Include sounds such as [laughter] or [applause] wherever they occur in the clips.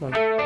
El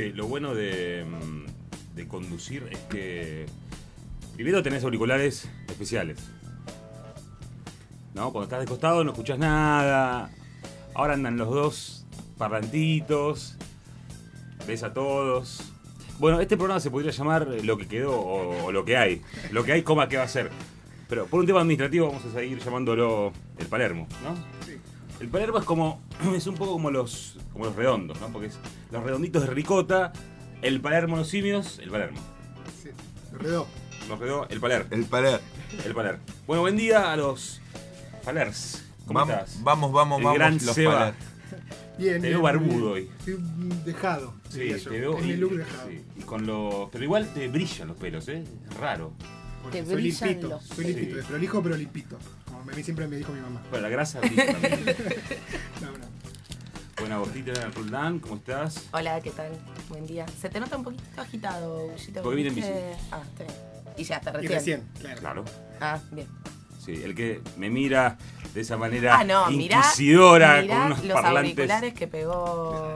Che, lo bueno de, mm, de conducir es que primero tenés auriculares especiales. ¿No? Cuando estás de costado no escuchás nada. Ahora andan los dos parlantitos. Ves a todos. Bueno, este programa se podría llamar Lo que quedó o, o Lo que hay. Lo que hay, coma, ¿qué va a ser? Pero por un tema administrativo vamos a seguir llamándolo el Palermo, ¿no? El Palermo es como. [clears throat] es un poco como los. como los redondos, ¿no? Porque es los redonditos de ricota, el Palermo los simios, el Palermo. Sí, redó. Los redó el Paler. El paler. El Paler. Bueno, buen día a los Palers. ¿Cómo Vamos, estás? vamos, vamos, El vamos, gran los Seba. Paler. Bien, Te veo barbudo hoy. Dejado. Sí, te veo. Y- look dejado. sí, y con los. Pero igual te brillan los pelos, ¿eh? Es raro. Te soy brillan limpito. los Soy limpito. Sí. Prolijo, pero limpito. Como me, siempre me dijo mi mamá. Bueno, la grasa brilla también. [laughs] No, no. Buena Agostita en el Roldán, ¿cómo estás? Hola, ¿qué tal? Buen día. Se te nota un poquito agitado, Bullito. Porque vine en bici. Ah, está bien. Y ya está Y recién. recién, claro. Claro. Ah, bien. Sí, el que me mira de esa manera Ah, no, inquisidora mirá con unos los parlantes. auriculares que pegó.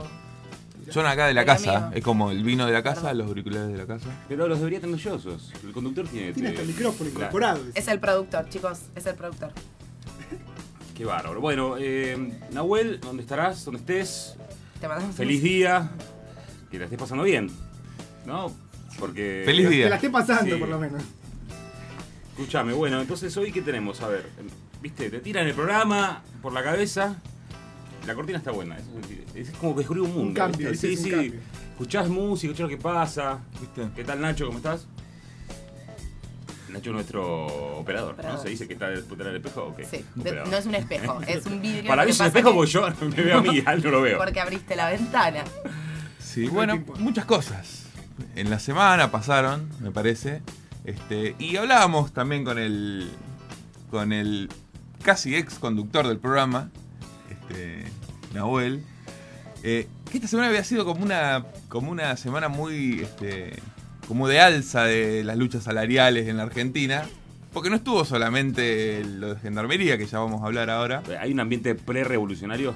Son acá de la Pero casa. Es como el vino de la casa, Perdón. los auriculares de la casa. Pero los debería tener yo, sos. El conductor tiene. Tiene eh, hasta el micrófono incorporado. Es el productor, chicos. Es el productor. Qué bárbaro. Bueno, eh, Nahuel, ¿dónde estarás? ¿Dónde estés? Te mandamos Feliz día. Que la estés pasando bien. ¿No? Porque. Feliz Que día. la esté pasando, Sí. por lo menos. Escúchame, bueno, entonces hoy qué tenemos, a ver, viste, te tiran el programa por la cabeza, la cortina está buena, eso es, es como descubrir un mundo. Un cambio, Sí, es un sí, cambio. escuchás música, escuchás lo que pasa. ¿Viste? ¿Qué tal Nacho? ¿Cómo estás? Nacho es nuestro operador, ¿no? Se dice que está detrás del espejo, ok. Sí, de- Operador. no es un espejo, es un vidrio. [laughs] Para mí es un espejo que- porque yo [laughs] me veo a mí, no lo veo. Porque abriste la ventana. Sí, bueno, muchas cosas. En la semana pasaron, me parece. Este, y hablábamos también con el con el casi ex conductor del programa, este, Nahuel. Eh, que esta semana había sido como una, como una semana muy, este, como de alza de las luchas salariales en la Argentina. Porque no estuvo solamente lo de gendarmería, que ya vamos a hablar ahora. Hay un ambiente pre-revolucionario.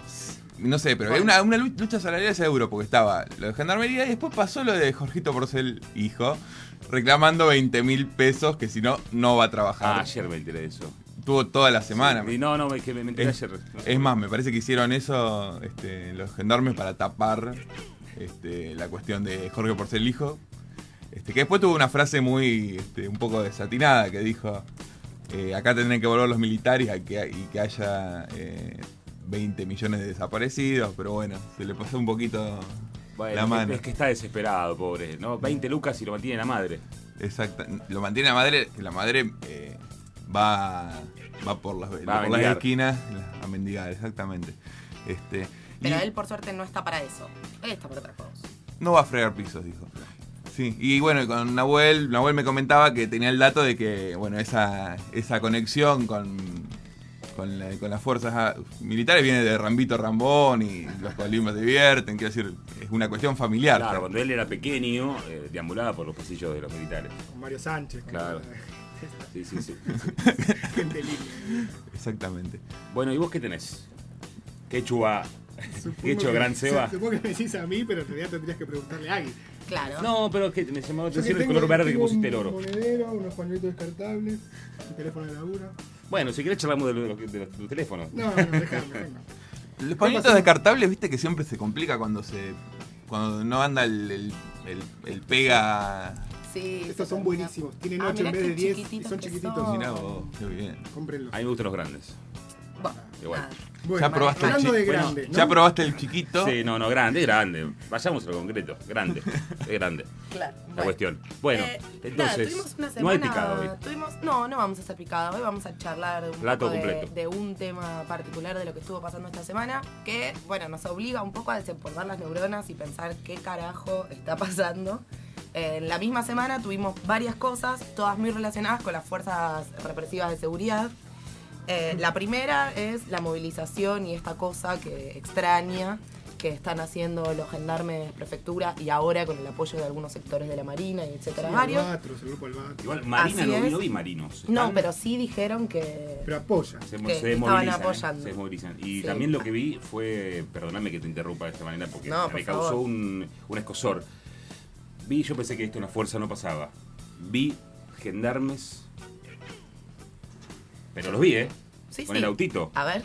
No sé, pero hay una, una lu- lucha salarial seguro, porque estaba lo de gendarmería y después pasó lo de Jorgito Porcel, hijo, reclamando 20 mil pesos que si no, no va a trabajar. Ah, ayer me enteré de eso. Tuvo toda la semana. Y no, no, es que me me enteré Es, ayer. No sé. es más, me parece que hicieron eso este, los gendarmes para tapar este, la cuestión de Jorge Porcel hijo. Este, que después tuvo una frase muy, este, un poco desatinada que dijo, eh, acá tendrán que volver los militares y que, y que haya eh, 20 millones de desaparecidos, pero bueno, se le pasó un poquito Bueno, la mano. Es que está desesperado, pobre. ¿no? 20 lucas y lo mantiene la madre. Exacto. Lo mantiene la madre, que la madre eh, va, va por las, por las esquinas a mendigar, exactamente. Este, Pero y- él, por suerte, no está para eso. Él está para otra cosa. No va a fregar pisos, dijo. Sí, y bueno, con Nahuel, Nahuel me comentaba que tenía el dato de que, bueno, esa, esa conexión con, con, la- con las fuerzas militares viene de Rambito Rambón y los colimbas se divierten, quiero decir, es una cuestión familiar. Claro, cuando él era pequeño, eh, deambulaba por los pasillos de los militares. Con Mario Sánchez. Claro. [laughs] Sí, sí, sí. [laughs] Gente linda. Exactamente. Bueno, ¿y vos qué tenés? ¿Qué chuba? Supongo ¿Qué hecho que- gran Seba? Supongo que me decís a mí, pero en realidad tendrías que preguntarle a alguien. Claro. No, pero es que me llamó la atención el color verde que pusiste el un oro. monedero, unos pañuelitos descartables, un teléfono de laburo. Bueno, si querés charlamos de, los- de los- de teléfonos. No, no, dejame, [laughs] dejame. Los pañitos descartables, viste que siempre se complica cuando se cuando no anda el, el, el- el pega. Sí. Estos son buenísimos. Tienen Ah, 8 en mirá vez de qué 10 y son que chiquititos. son. Mirá vos, qué bien. Cómprenlos. A mí me gustan los grandes. Bueno, Igual. nada. Bueno, Ya probaste el hablando chi- de bueno, ¿no? ¿Ya probaste el chiquito? Sí, no, no, grande, grande. Vayamos a lo concreto. Grande. Es grande. [laughs] Claro. La cuestión. Bueno, Eh, nada, entonces. tuvimos una no semana, hay picado hoy. tuvimos- no, no vamos a hacer picada. Hoy vamos a charlar un Plato poco de, de un tema particular de lo que estuvo pasando esta semana, que, bueno, nos obliga un poco a desempolvar las neuronas y pensar qué carajo está pasando. En la misma semana tuvimos varias cosas, todas muy relacionadas con las fuerzas represivas de seguridad. Eh, la primera es la movilización y esta cosa que extraña que están haciendo los gendarmes prefectura y ahora con el apoyo de algunos sectores de la Marina y etcétera Sí, varios. Albatros, el grupo Albatros. Igual Marina Así no, vi- no vi marinos. No, Están- pero sí dijeron que... Pero apoya. Se, que se estaban ¿eh? apoyando. se movilizan. Y Sí. también lo que vi fue, perdóname que te interrumpa de esta manera porque No, me por causó favor. un, un escosor. Vi, yo pensé que esto en la fuerza no pasaba. Vi gendarmes, pero los vi, ¿eh? Sí, Con sí. el autito. A ver.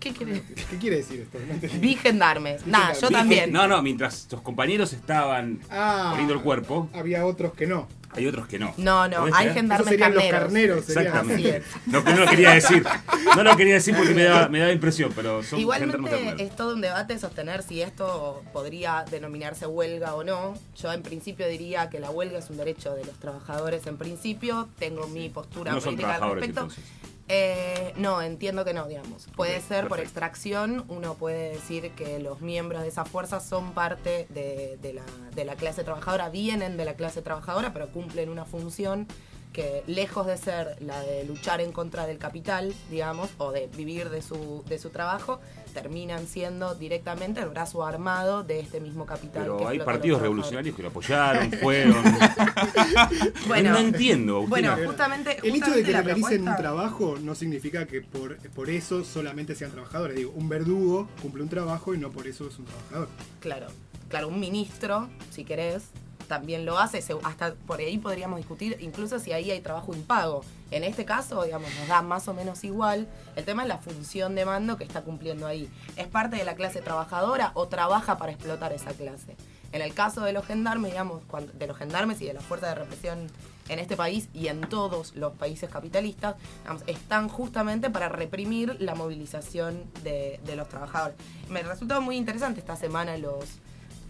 ¿Qué quiere ¿Qué quiere decir esto? No. Vi gendarmes. Nada, yo también. No, no, mientras tus compañeros estaban Ah, poniendo el cuerpo, Había otros que no. hay otros que no. No, no, ¿Podés hay creer? gendarmes serían los carneros. carneros. serían. Exactamente. No, no lo quería decir. No lo quería decir porque me daba, me daba impresión, pero son gendarmes Igualmente carneros. es todo un debate sostener si esto podría denominarse huelga o no. Yo en principio diría que la huelga es un derecho de los trabajadores en principio. Tengo mi postura No son política al respecto. entonces. Eh, no, entiendo que no, digamos. Puede ser por extracción, uno puede decir que los miembros de esas fuerzas son parte de, de la, de la clase trabajadora, vienen de la clase trabajadora, pero cumplen una función que lejos de ser la de luchar en contra del capital, digamos, o de vivir de su, de su trabajo, terminan siendo directamente el brazo armado de este mismo capital. que Pero hay partidos revolucionarios que lo apoyaron, fueron. [laughs] Bueno, no entiendo. Agustina. bueno, justamente, El hecho de que realicen un propuesta- trabajo no significa que por, por eso solamente sean trabajadores. Digo, un verdugo cumple un trabajo y no por eso es un trabajador. Claro, claro, un ministro, si querés, también lo hace. Hasta por ahí podríamos discutir, incluso si ahí hay trabajo impago. En este caso, digamos, nos da más o menos igual. El tema es la función de mando que está cumpliendo ahí. ¿Es parte de la clase trabajadora o trabaja para explotar esa clase? En el caso de los gendarmes, digamos, de los gendarmes y de las fuerzas de represión en este país y en todos los países capitalistas, digamos, están justamente para reprimir la movilización de los trabajadores. Me resultó muy interesante esta semana los,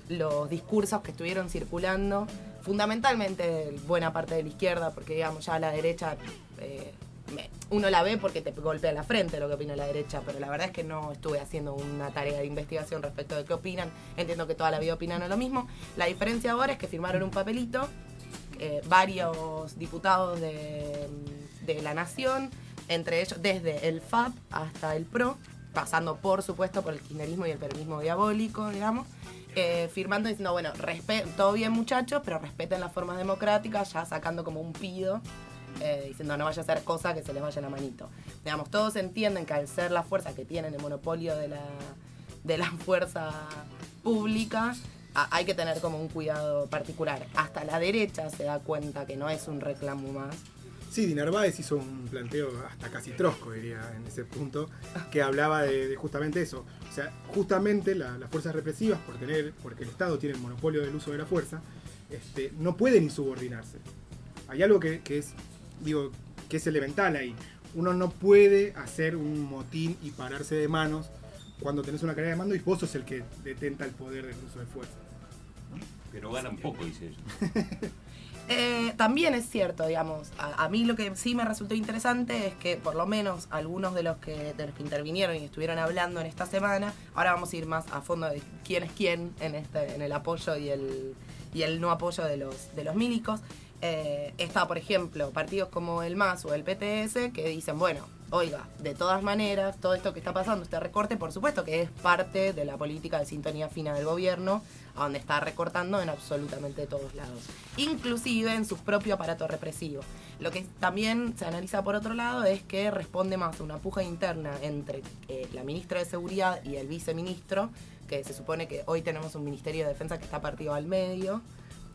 los discursos que estuvieron circulando, fundamentalmente buena parte de la izquierda, porque digamos ya la derecha, eh, uno la ve porque te golpea la frente lo que opina la derecha, pero la verdad es que no estuve haciendo una tarea de investigación respecto de qué opinan, entiendo que toda la vida opinan lo mismo, la diferencia ahora es que firmaron un papelito, eh, varios diputados de, de la nación, entre ellos desde el FAP hasta el PRO, pasando por supuesto por el kirchnerismo y el peronismo diabólico, digamos, eh, firmando diciendo, bueno, todo bien muchachos, pero respeten las formas democráticas, ya sacando como un pido, eh, diciendo no vaya a hacer cosa que se les vaya la manito. Digamos, todos entienden que al ser la fuerza que tienen el monopolio de la, de [laughs] fuerza pública, hay que tener como un cuidado particular. Hasta la derecha se da cuenta que no es un reclamo más. Sí, Di Narváez hizo un planteo hasta casi trosco, diría, en ese punto, que hablaba de, de justamente eso. O sea, justamente la- las fuerzas represivas, por tener, porque el Estado tiene el monopolio del uso de la fuerza, este, no pueden insubordinarse. Hay algo que, que es, digo, que es elemental ahí. Uno no puede hacer un motín y pararse de manos cuando tenés una cadena de mando y vos sos el que detenta el poder del uso de fuerza. Pero ganan poco, dice ella. [laughs] Eh, también es cierto, digamos, a, mí lo que sí me resultó interesante es que por lo menos algunos de los que de los que intervinieron y estuvieron hablando en esta semana, ahora vamos a ir más a fondo de quién es quién en este en el apoyo y el y el no apoyo de los de los milicos. Eh, está, por ejemplo, partidos como el MAS o el PTS que dicen, bueno, oiga, de todas maneras, todo esto que está pasando, este recorte, por supuesto que es parte de la política de sintonía fina del gobierno, a donde está recortando en absolutamente todos lados, inclusive en su propio aparato represivo. Lo que también se analiza por otro lado es que responde más a una puja interna entre eh, la ministra de Seguridad y el viceministro, que se supone que hoy tenemos un Ministerio de Defensa que está partido al medio,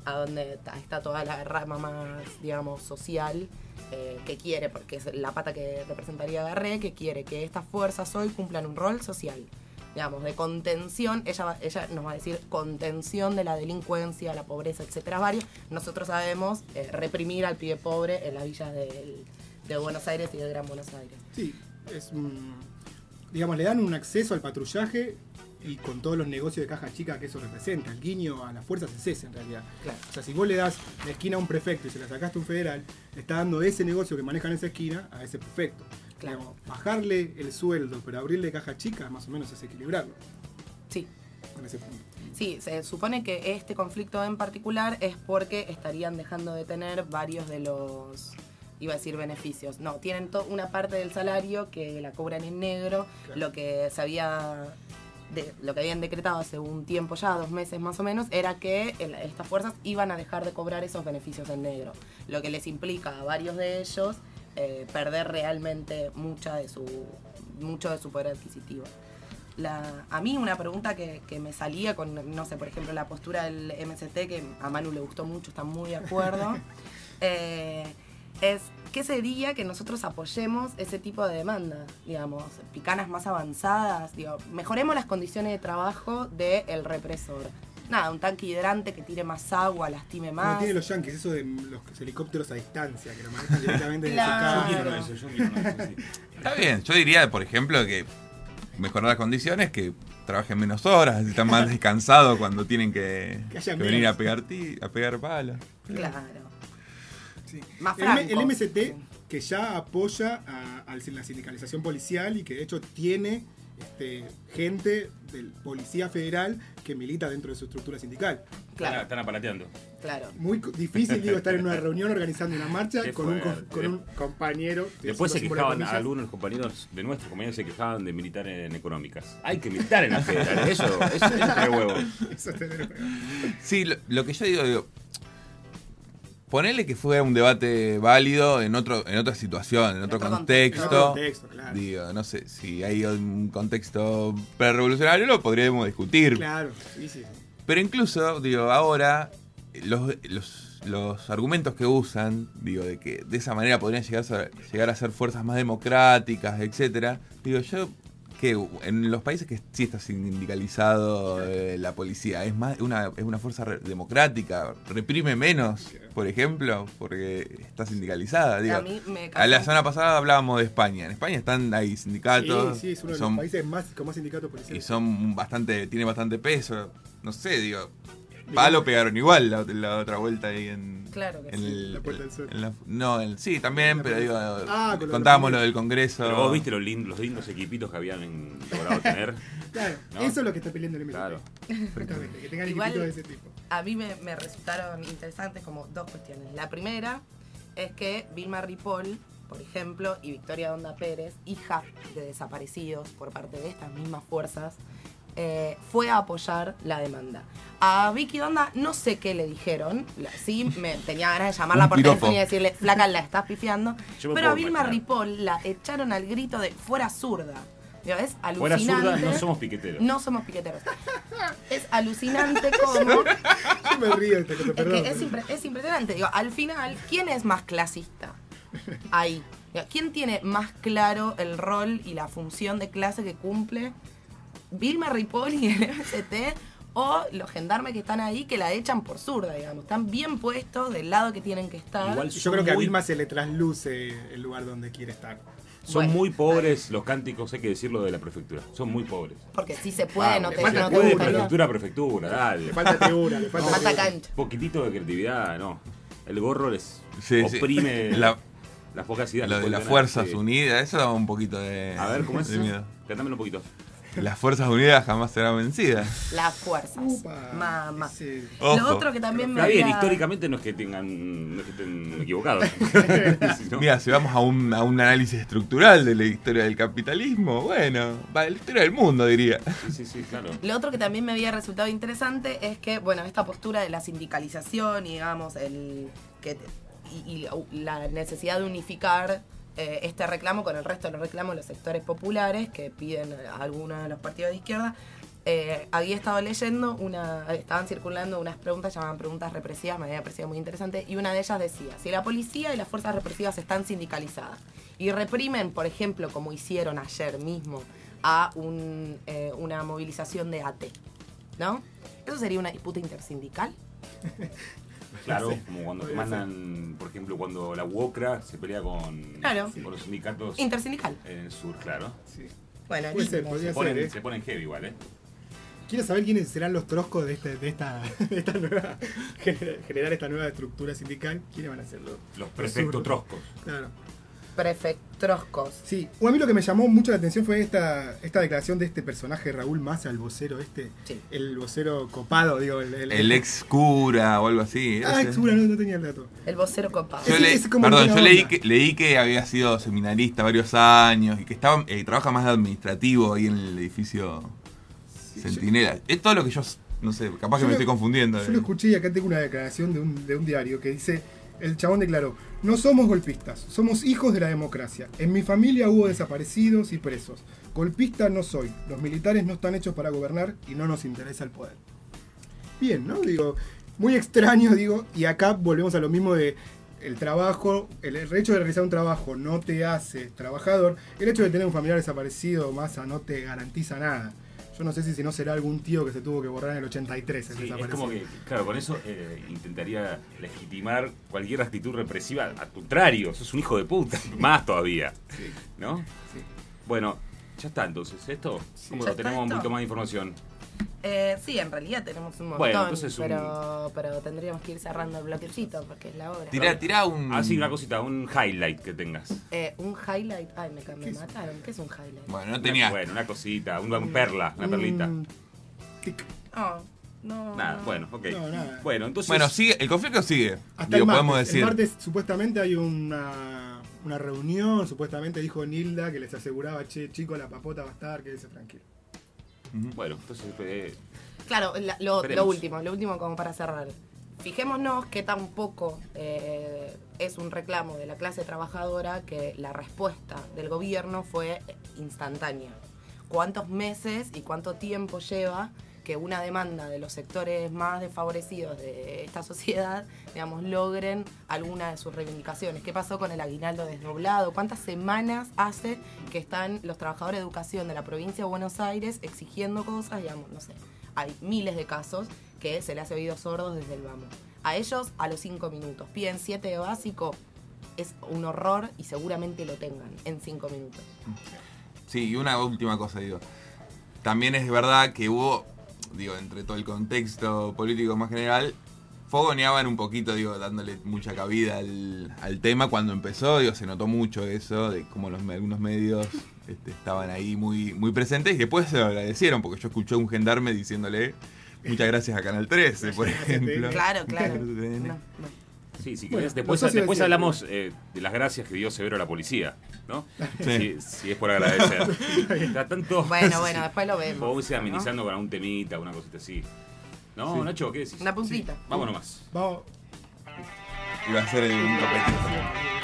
a donde está toda la rama más, digamos, social eh, que quiere, porque es la pata que representaría Garré, que quiere que estas fuerzas hoy cumplan un rol social, digamos, de contención, ella, ella nos va a decir contención de la delincuencia, la pobreza, etcétera, varios. Nosotros sabemos eh, reprimir al pibe pobre en las villas de Buenos Aires y del Gran Buenos Aires. Sí, es. Digamos, le dan un acceso al patrullaje y con todos los negocios de caja chica que eso representa. El guiño a las fuerzas es ese en realidad. Claro. O sea, si vos le das la esquina a un prefecto y se la sacaste a un federal, le está dando ese negocio que manejan esa esquina a ese prefecto. Claro. Digamos, bajarle el sueldo, pero abrirle caja chica, más o menos es equilibrarlo Sí, en ese punto. Sí, se supone que este conflicto en particular es porque estarían dejando de tener varios de los, iba a decir beneficios. No, tienen una parte del salario que la cobran en negro, Claro. lo que se había, de- lo que habían decretado hace un tiempo ya, dos meses más o menos, era que el- estas fuerzas iban a dejar de cobrar esos beneficios en negro, lo que les implica a varios de ellos eh, perder realmente mucha de su, mucho de su poder adquisitivo. La, a mí una pregunta que, que me salía con, no sé, por ejemplo, la postura del MST, que a Manu le gustó mucho, está muy de acuerdo, [laughs] eh, es ¿qué sería que nosotros apoyemos ese tipo de demanda? Digamos, picanas más avanzadas, digo, mejoremos las condiciones de trabajo del represor. Nada, un tanque hidrante que tire más agua, lastime más. tiene los yankees, eso de los helicópteros a distancia, que lo manejan directamente desde Claro. su Yo casa. quiero eso, yo quiero eso, sí. [laughs] Está bien, yo diría, por ejemplo, que mejorar las condiciones, que trabajen menos horas, están más [laughs] descansados cuando tienen que, Que que venir a pegar ti, a pegar palos. Claro. Sí. Más El, el MST que ya apoya a, a la sindicalización policial y que de hecho tiene este, gente del Policía Federal que milita dentro de su estructura sindical. Están, Claro, están aparateando. claro. Muy difícil, digo, estar en una [laughs] reunión organizando una marcha con un, con un compañero. Después se quejaban, algunos compañeros de nuestros compañeros se quejaban de militar en económicas. Hay que militar en las federales, eso, eso, eso tiene [laughs] huevo. Eso es tener- Sí, lo, lo que yo digo, digo, ponerle que fuera un debate válido en otro en otra situación, en otro, otro En contexto. otro contexto, claro. Digo, no sé, si hay un contexto pre-revolucionario lo podríamos discutir. Claro, sí, sí. Pero incluso, digo, ahora los, los, los argumentos que usan, digo, de que de esa manera podrían llegar a ser, llegar a ser fuerzas más democráticas, etcétera, digo, yo que en los países que sí está sindicalizado eh, la policía, es más una, es una fuerza re- democrática, reprime menos, por ejemplo, porque está sindicalizada. Digo, A mí me a la semana pasada hablábamos de España. En España están ahí sindicatos. Sí, sí, es uno de son- los países más, con más sindicatos y policiales. son bastante, tiene bastante peso. No sé, digo, palo pegaron igual la, la otra vuelta ahí en, Claro que en sí. el, La Puerta del Sol. en la- no, en- sí, también, La pero digo, Ah, con lo de contábamos los lo del Congreso. Pero vos viste los lindos, los lindos equipitos que habían logrado tener. [laughs] Claro, ¿no? eso es lo que está peleando el MST. Claro. Exactamente, que tengan Igual- equipitos de ese tipo. a mí me, me resultaron interesantes como dos cuestiones. La primera es que Vilma Ripoll, por ejemplo, y Victoria Donda Pérez, hija de desaparecidos por parte de estas mismas fuerzas, eh, fue a apoyar la demanda. A Vicky Donda no sé qué le dijeron, la- sí me tenía ganas de llamarla por teléfono y decirle, flaca, la estás pifiando, pero a Vilma imaginar. Ripoll la echaron al grito de fuera zurda. Es Fuera alucinante. zurda, no somos piqueteros. No somos piqueteros. Es alucinante como [laughs] Yo me río de esta cosa, es, perdón. que es, impre- es impresionante. Digo, al final, ¿quién es más clasista? Ahí. ¿Quién tiene más claro el rol y la función de clase que cumple? ¿Vilma Ripoll y el [laughs] MST? O los gendarmes que están ahí que la echan por zurda, digamos. Están bien puestos del lado que tienen que estar. Igual Yo creo que a Vilma se le trasluce el lugar donde quiere estar. Son Bueno, muy pobres los cánticos, hay que decirlo, de la prefectura. Son muy pobres. Porque si se puede, Ah, no te, falta- no te puede prefectura a prefectura, dale. Le falta tribuna, le falta, Falta cancha. Un poquitito de creatividad, no. El gorro les Sí, sí. oprime [laughs] La- las pocas ideas. Lo de las Fuerzas sí. Unidas, eso da un poquito de, A ver, ¿cómo [laughs] es. Cantámelo un poquito. Las Fuerzas Unidas jamás serán vencidas. Las fuerzas. Mamá. Ojo. Lo otro que también me Está bien, había- históricamente no es que tengan, no es que estén equivocados. Si [laughs] no- Mira, si vamos a un, a un análisis estructural de la historia del capitalismo, bueno, va, la historia del mundo, diría. Sí, sí, sí, claro. Lo otro que también me había resultado interesante es que, bueno, esta postura de la sindicalización y, digamos, el que y, y la necesidad de unificar eh, este reclamo con el resto de los reclamos de los sectores populares que piden a algunos de los partidos de izquierda. Eh, había estado leyendo, una, estaban circulando unas preguntas, llamaban preguntas represivas, me había parecido muy interesante, y una de ellas decía, si la policía y las fuerzas represivas están sindicalizadas y reprimen, por ejemplo, como hicieron ayer mismo, a un, eh, una movilización de AT, ¿no? ¿Eso sería una disputa intersindical? [laughs] [laughs] Claro, como cuando te mandan, por ejemplo, cuando la UOCRA se pelea con, Claro. con los sindicatos Intersindical. en el sur, claro. sí. Bueno, Puede ser, listo. podría Se ponen, ser, ¿eh? se ponen heavy igual, ¿eh? Quiero saber quiénes serán los troscos de, este, de, esta, [laughs] de esta nueva. [laughs] gener- generar esta nueva estructura sindical. ¿Quiénes van a ser los, Los prefectos troscos. Claro. Prefectroscos. Sí, o a mí lo que me llamó mucho la atención fue esta, esta declaración de este personaje Raúl Massa, el vocero este, Sí. el vocero copado, digo, el, el- El ex cura o algo así. Ah, ese. ex cura, no, no tenía el dato. El vocero copado. Yo le- perdón, yo leí que, leí que había sido seminarista varios años y que estaba eh, trabaja más de administrativo ahí en el edificio Centinela. Es todo lo que yo, no sé, capaz que Yo me lo- estoy confundiendo. Yo lo escuché y acá tengo una declaración de un, de un diario que dice, el chabón declaró, no somos golpistas, somos hijos de la democracia. En mi familia hubo desaparecidos y presos. Golpista no soy, los militares no están hechos para gobernar y no nos interesa el poder. Bien, ¿no? Digo, muy extraño, digo, y acá volvemos a lo mismo de el trabajo, el, hecho de realizar un trabajo no te hace trabajador, el hecho de tener un familiar desaparecido, masa, no te garantiza nada. Yo no sé si, si no será algún tío que se tuvo que borrar en el 83 el Sí, es como que, claro, con eso eh, intentaría legitimar cualquier actitud represiva. Al contrario, sos un hijo de puta. Más todavía. ¿No? Sí. Bueno, ya está entonces. ¿Esto? ¿Cómo ¿Ya lo tenemos está un esto? poquito más de información? Eh, sí, en realidad tenemos un montón, Bueno, entonces un- pero, pero tendríamos que ir cerrando el bloquecito porque es la hora. Tirá, tirá un. Así una cosita, un highlight que tengas. Eh, un highlight. Ay, me, me mataron. ¿Qué es un highlight? Bueno, no tenía. bueno, una cosita, una, perla, una perlita. Un tic. Oh, no. Nada, no. bueno, ok. No, nada. Bueno, entonces. Bueno, sigue, el conflicto sigue. Hasta Digo, el martes. podemos decir. El martes supuestamente hay una, una reunión, supuestamente dijo Nilda que les aseguraba, che, chico, la papota va a estar, quédese tranquilo. Bueno, entonces. eh, Claro, la- lo, último, lo último como para cerrar. Fijémonos que tampoco eh, es un reclamo de la clase trabajadora que la respuesta del gobierno fue instantánea. ¿Cuántos meses y cuánto tiempo lleva que una demanda de los sectores más desfavorecidos de esta sociedad, digamos, logren alguna de sus reivindicaciones? ¿Qué pasó con el aguinaldo desdoblado? ¿Cuántas semanas hace que están los trabajadores de educación de la provincia de Buenos Aires exigiendo cosas, digamos, no sé, hay miles de casos que se le hace oídos sordos desde el vamos. A ellos a los cinco minutos. Piden siete de básico, es un horror y seguramente lo tengan en cinco minutos. Sí, y una última cosa, digo. También es verdad que hubo, digo, entre todo el contexto político más general, fogoneaban un poquito, digo, dándole mucha cabida al, al tema cuando empezó, digo, se notó mucho eso, de cómo los, algunos medios este, estaban ahí muy, muy presentes y después se lo agradecieron, porque yo escuché a un gendarme diciéndole muchas gracias a Canal 13, por ejemplo. Claro, claro. TN. No, no. Sí, si Bueno, querés, después, después hablamos eh, de las gracias que dio Severo a la policía, ¿no? [laughs] Sí. Si, si es por agradecer. [laughs] Está tanto. Bueno, [laughs] bueno, después lo vemos. Podemos ir ¿no? amenizando con algún temita, una cosita así. ¿No, Sí. Nacho? ¿Qué decís? Una puntita. Vámonos más. Vamos. Iba a ser un copetito.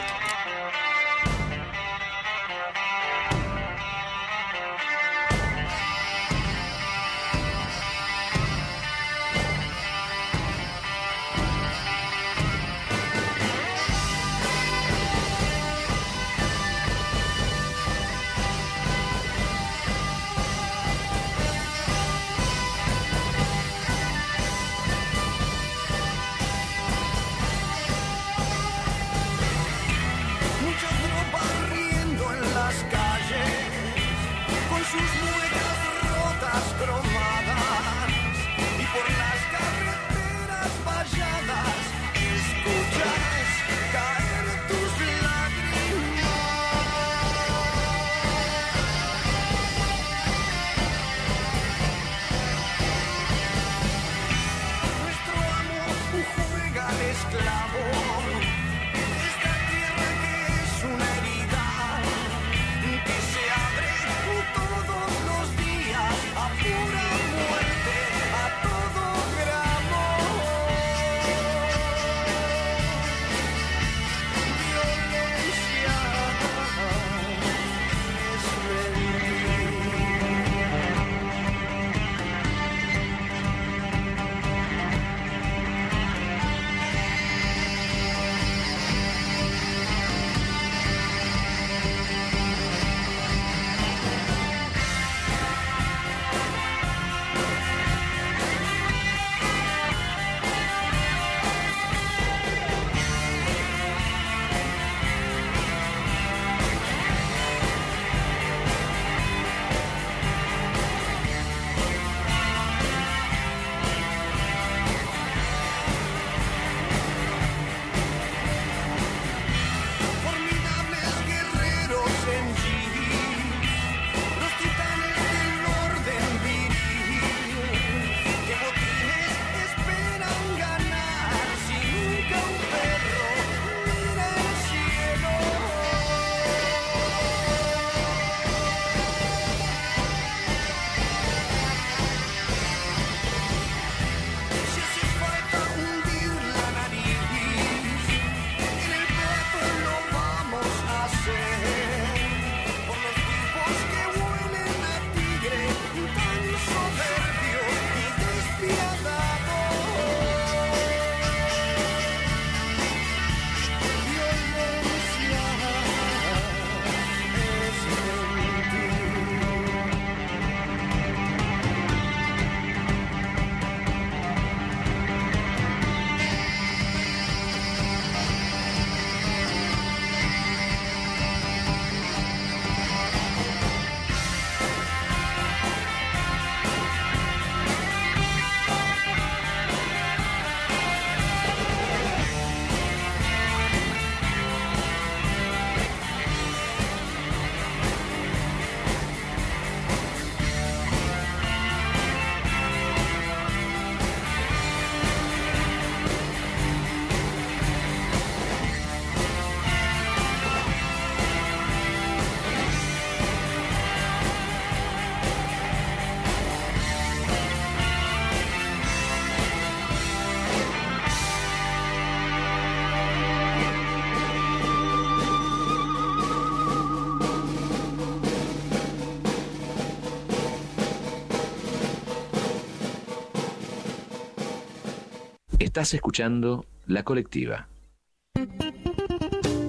Estás escuchando La Colectiva.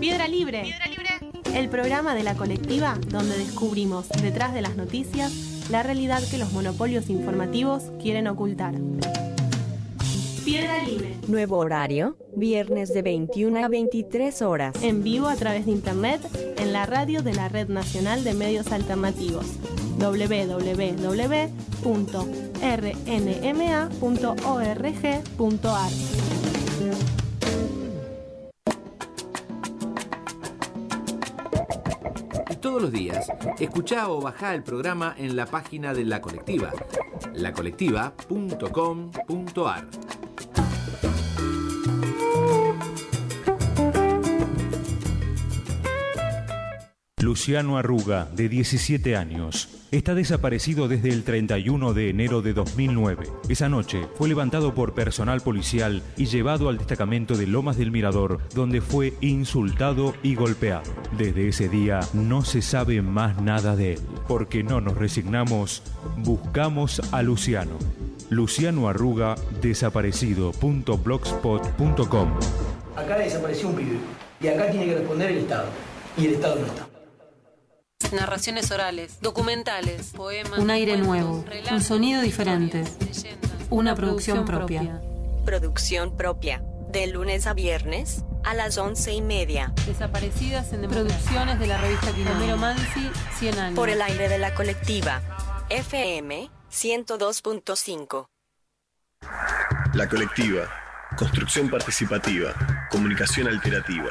Piedra Libre. El programa de la colectiva donde descubrimos detrás de las noticias la realidad que los monopolios informativos quieren ocultar. Piedra Libre. Nuevo horario, viernes de 21 a 23 horas. En vivo a través de internet en la radio de la Red Nacional de Medios Alternativos www.rnma.org.ar. Y todos los días, escuchá o bajá el programa en la página de La Colectiva, lacolectiva.com.ar. Luciano Arruga, de 17 años. Está desaparecido desde el 31 de enero de 2009. Esa noche fue levantado por personal policial y llevado al destacamento de Lomas del Mirador, donde fue insultado y golpeado. Desde ese día no se sabe más nada de él. Porque no nos resignamos, buscamos a Luciano. Luciano Arruga, desaparecido.blogspot.com. Acá desapareció un pibe. Y acá tiene que responder el Estado. Y el Estado no está. Narraciones orales, documentales, poemas. Un aire cuentos, nuevo, relatos, un sonido diferente, leyendas. una producción propia. Producción propia. De lunes a viernes a las once y media. Desaparecidas en Producciones de la revista Quilomero Mansi, 100 años. Por el aire de la colectiva. FM 102.5. La colectiva. Construcción participativa. Comunicación alternativa.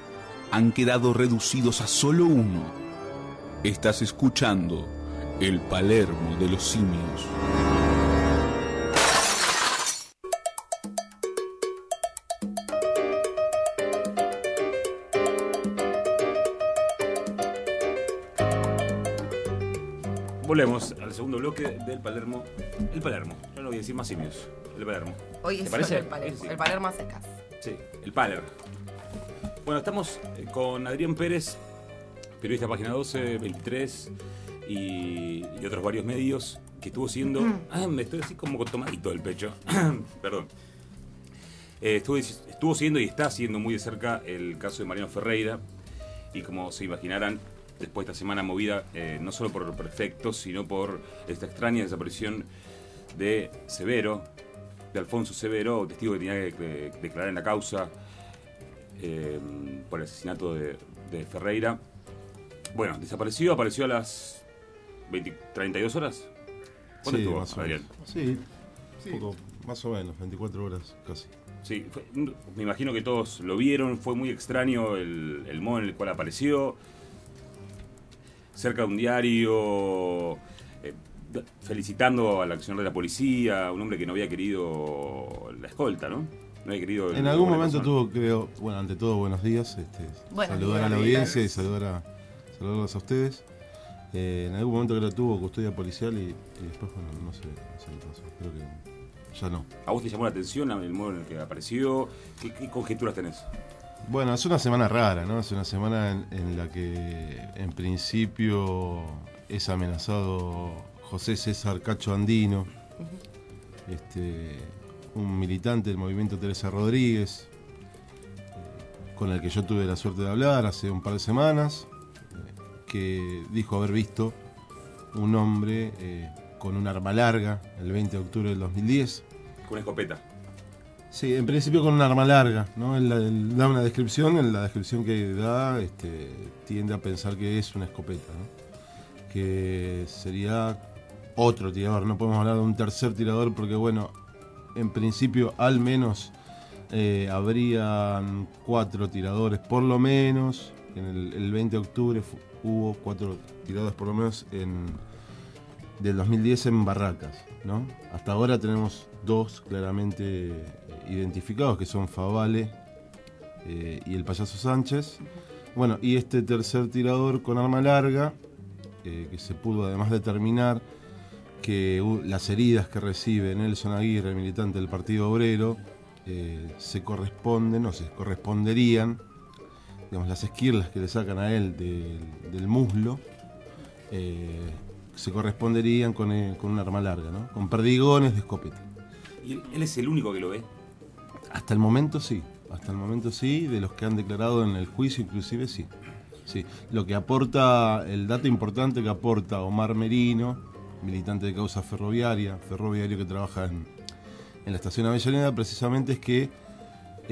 han quedado reducidos a solo uno. Estás escuchando el Palermo de los simios. Volvemos al segundo bloque del Palermo. El Palermo. No lo voy a decir más simios. El Palermo. Hoy ¿Te es parece? el Palermo. Sí. El Palermo hace caso. Sí, el Paler. Bueno, estamos eh, con Adrián Pérez, periodista Página 12, 23 y, y otros varios medios que estuvo siendo... Ah, me estoy así como con tomadito del pecho. [coughs] Perdón. Eh, estuvo, estuvo siguiendo y está siguiendo muy de cerca el caso de Mariano Ferreira. Y como se imaginarán, después de esta semana movida, eh, no solo por prefectos, sino por esta extraña desaparición de Severo, de Alfonso Severo, testigo que tenía que declarar en la causa eh, por el asesinato de, de Ferreira. Bueno, desapareció, apareció a las 20 32 horas. ¿Cuánto Sí, estuvo, más o menos. Sí, un poco, más o menos, 24 horas casi. Sí, fue- me imagino que todos lo vieron, fue muy extraño el, el modo en el cual apareció. Cerca de un diario, eh, felicitando al accionar de la policía, un hombre que no había querido la escolta, ¿no? No querido. En algún momento persona. tuvo, creo, bueno, ante todo, buenos días. Este, Buenos saludar días, a la audiencia y saludar a, saludarlos a ustedes. Eh, en algún momento creo que tuvo custodia policial y, y después, bueno, no sé, no sé qué pasó. Creo que ya no. ¿A vos te llamó la atención el modo en el que apareció? ¿Qué, qué conjeturas tenés? Bueno, es una semana rara, ¿no? Es una semana en, en la que en principio es amenazado José César Cacho Andino, este, un militante del movimiento Teresa Rodríguez, eh, con el que yo tuve la suerte de hablar hace un par de semanas, eh, que dijo haber visto un hombre eh, con un arma larga el 20 de octubre del 2010. Con una escopeta. Sí, en principio con un arma larga, ¿no? Él, él da una descripción, en la descripción que da este, tiende a pensar que es una escopeta, ¿no? Que sería otro tirador, no podemos hablar de un tercer tirador porque, bueno, en principio al menos eh, habrían cuatro tiradores por lo menos, en el, el 20 de octubre hubo cuatro tiradores por lo menos en, del 2010 en Barracas, ¿no? Hasta ahora tenemos dos claramente eh, identificados, que son Favale eh, y el payaso Sánchez. Bueno, y este tercer tirador con arma larga, que se pudo además determinar que las heridas que recibe Nelson Aguirre, militante del Partido Obrero, eh, se corresponden o se corresponderían, digamos, las esquirlas que le sacan a él del, del muslo, eh, se corresponderían con, eh, con un arma larga, ¿no? Con perdigones de escopeta. ¿Y él- él es el único que lo ve? Hasta el momento sí, hasta el momento sí, de los que han declarado en el juicio inclusive sí. sí. Lo que aporta, el dato importante que aporta Omar Merino, militante de causa ferroviaria, ferroviario que trabaja en, la estación Avellaneda, precisamente es que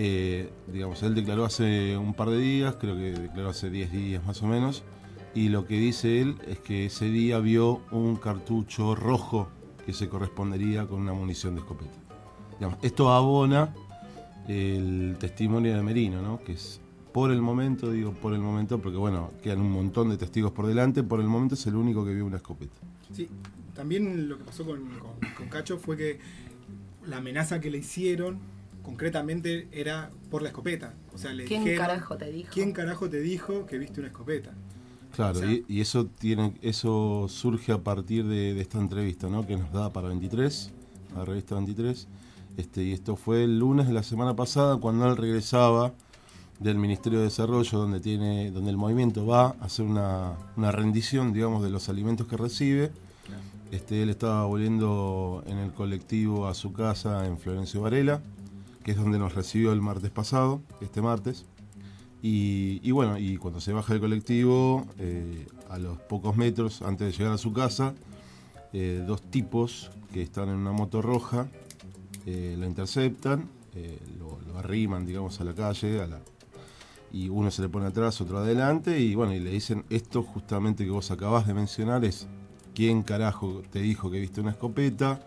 Eh, digamos, él declaró hace un par de días, creo que declaró hace 10 días más o menos, y lo que dice él es que ese día vio un cartucho rojo que se correspondería con una munición de escopeta. Digamos, esto abona el testimonio de Merino, ¿no? que es por el momento, digo por el momento, porque bueno, quedan un montón de testigos por delante, por el momento es el único que vio una escopeta. Sí, también lo que pasó con, con- con Cacho fue que la amenaza que le hicieron concretamente era por la escopeta. O sea, le ¿Quién dijeron, carajo te dijo? ¿Quién carajo te dijo que viste una escopeta? Claro, O sea- y, y eso tiene, eso surge a partir de, de esta entrevista, ¿no? Que nos da para 23, la revista 23. Este, y esto fue el lunes de la semana pasada cuando él regresaba del Ministerio de Desarrollo, donde tiene, donde el movimiento va a hacer una, una rendición, digamos, de los alimentos que recibe. Este, él estaba volviendo en el colectivo a su casa en Florencio Varela, que es donde nos recibió el martes pasado, este martes. Y, bueno, y cuando se baja del colectivo, eh, a los pocos metros antes de llegar a su casa, eh, dos tipos que están en una moto roja eh, lo interceptan, eh, lo, arriman, digamos, a la calle, y uno se le pone atrás, otro adelante, y bueno, y le dicen, esto justamente que vos acabás de mencionar es, ¿quién carajo te dijo que viste una escopeta?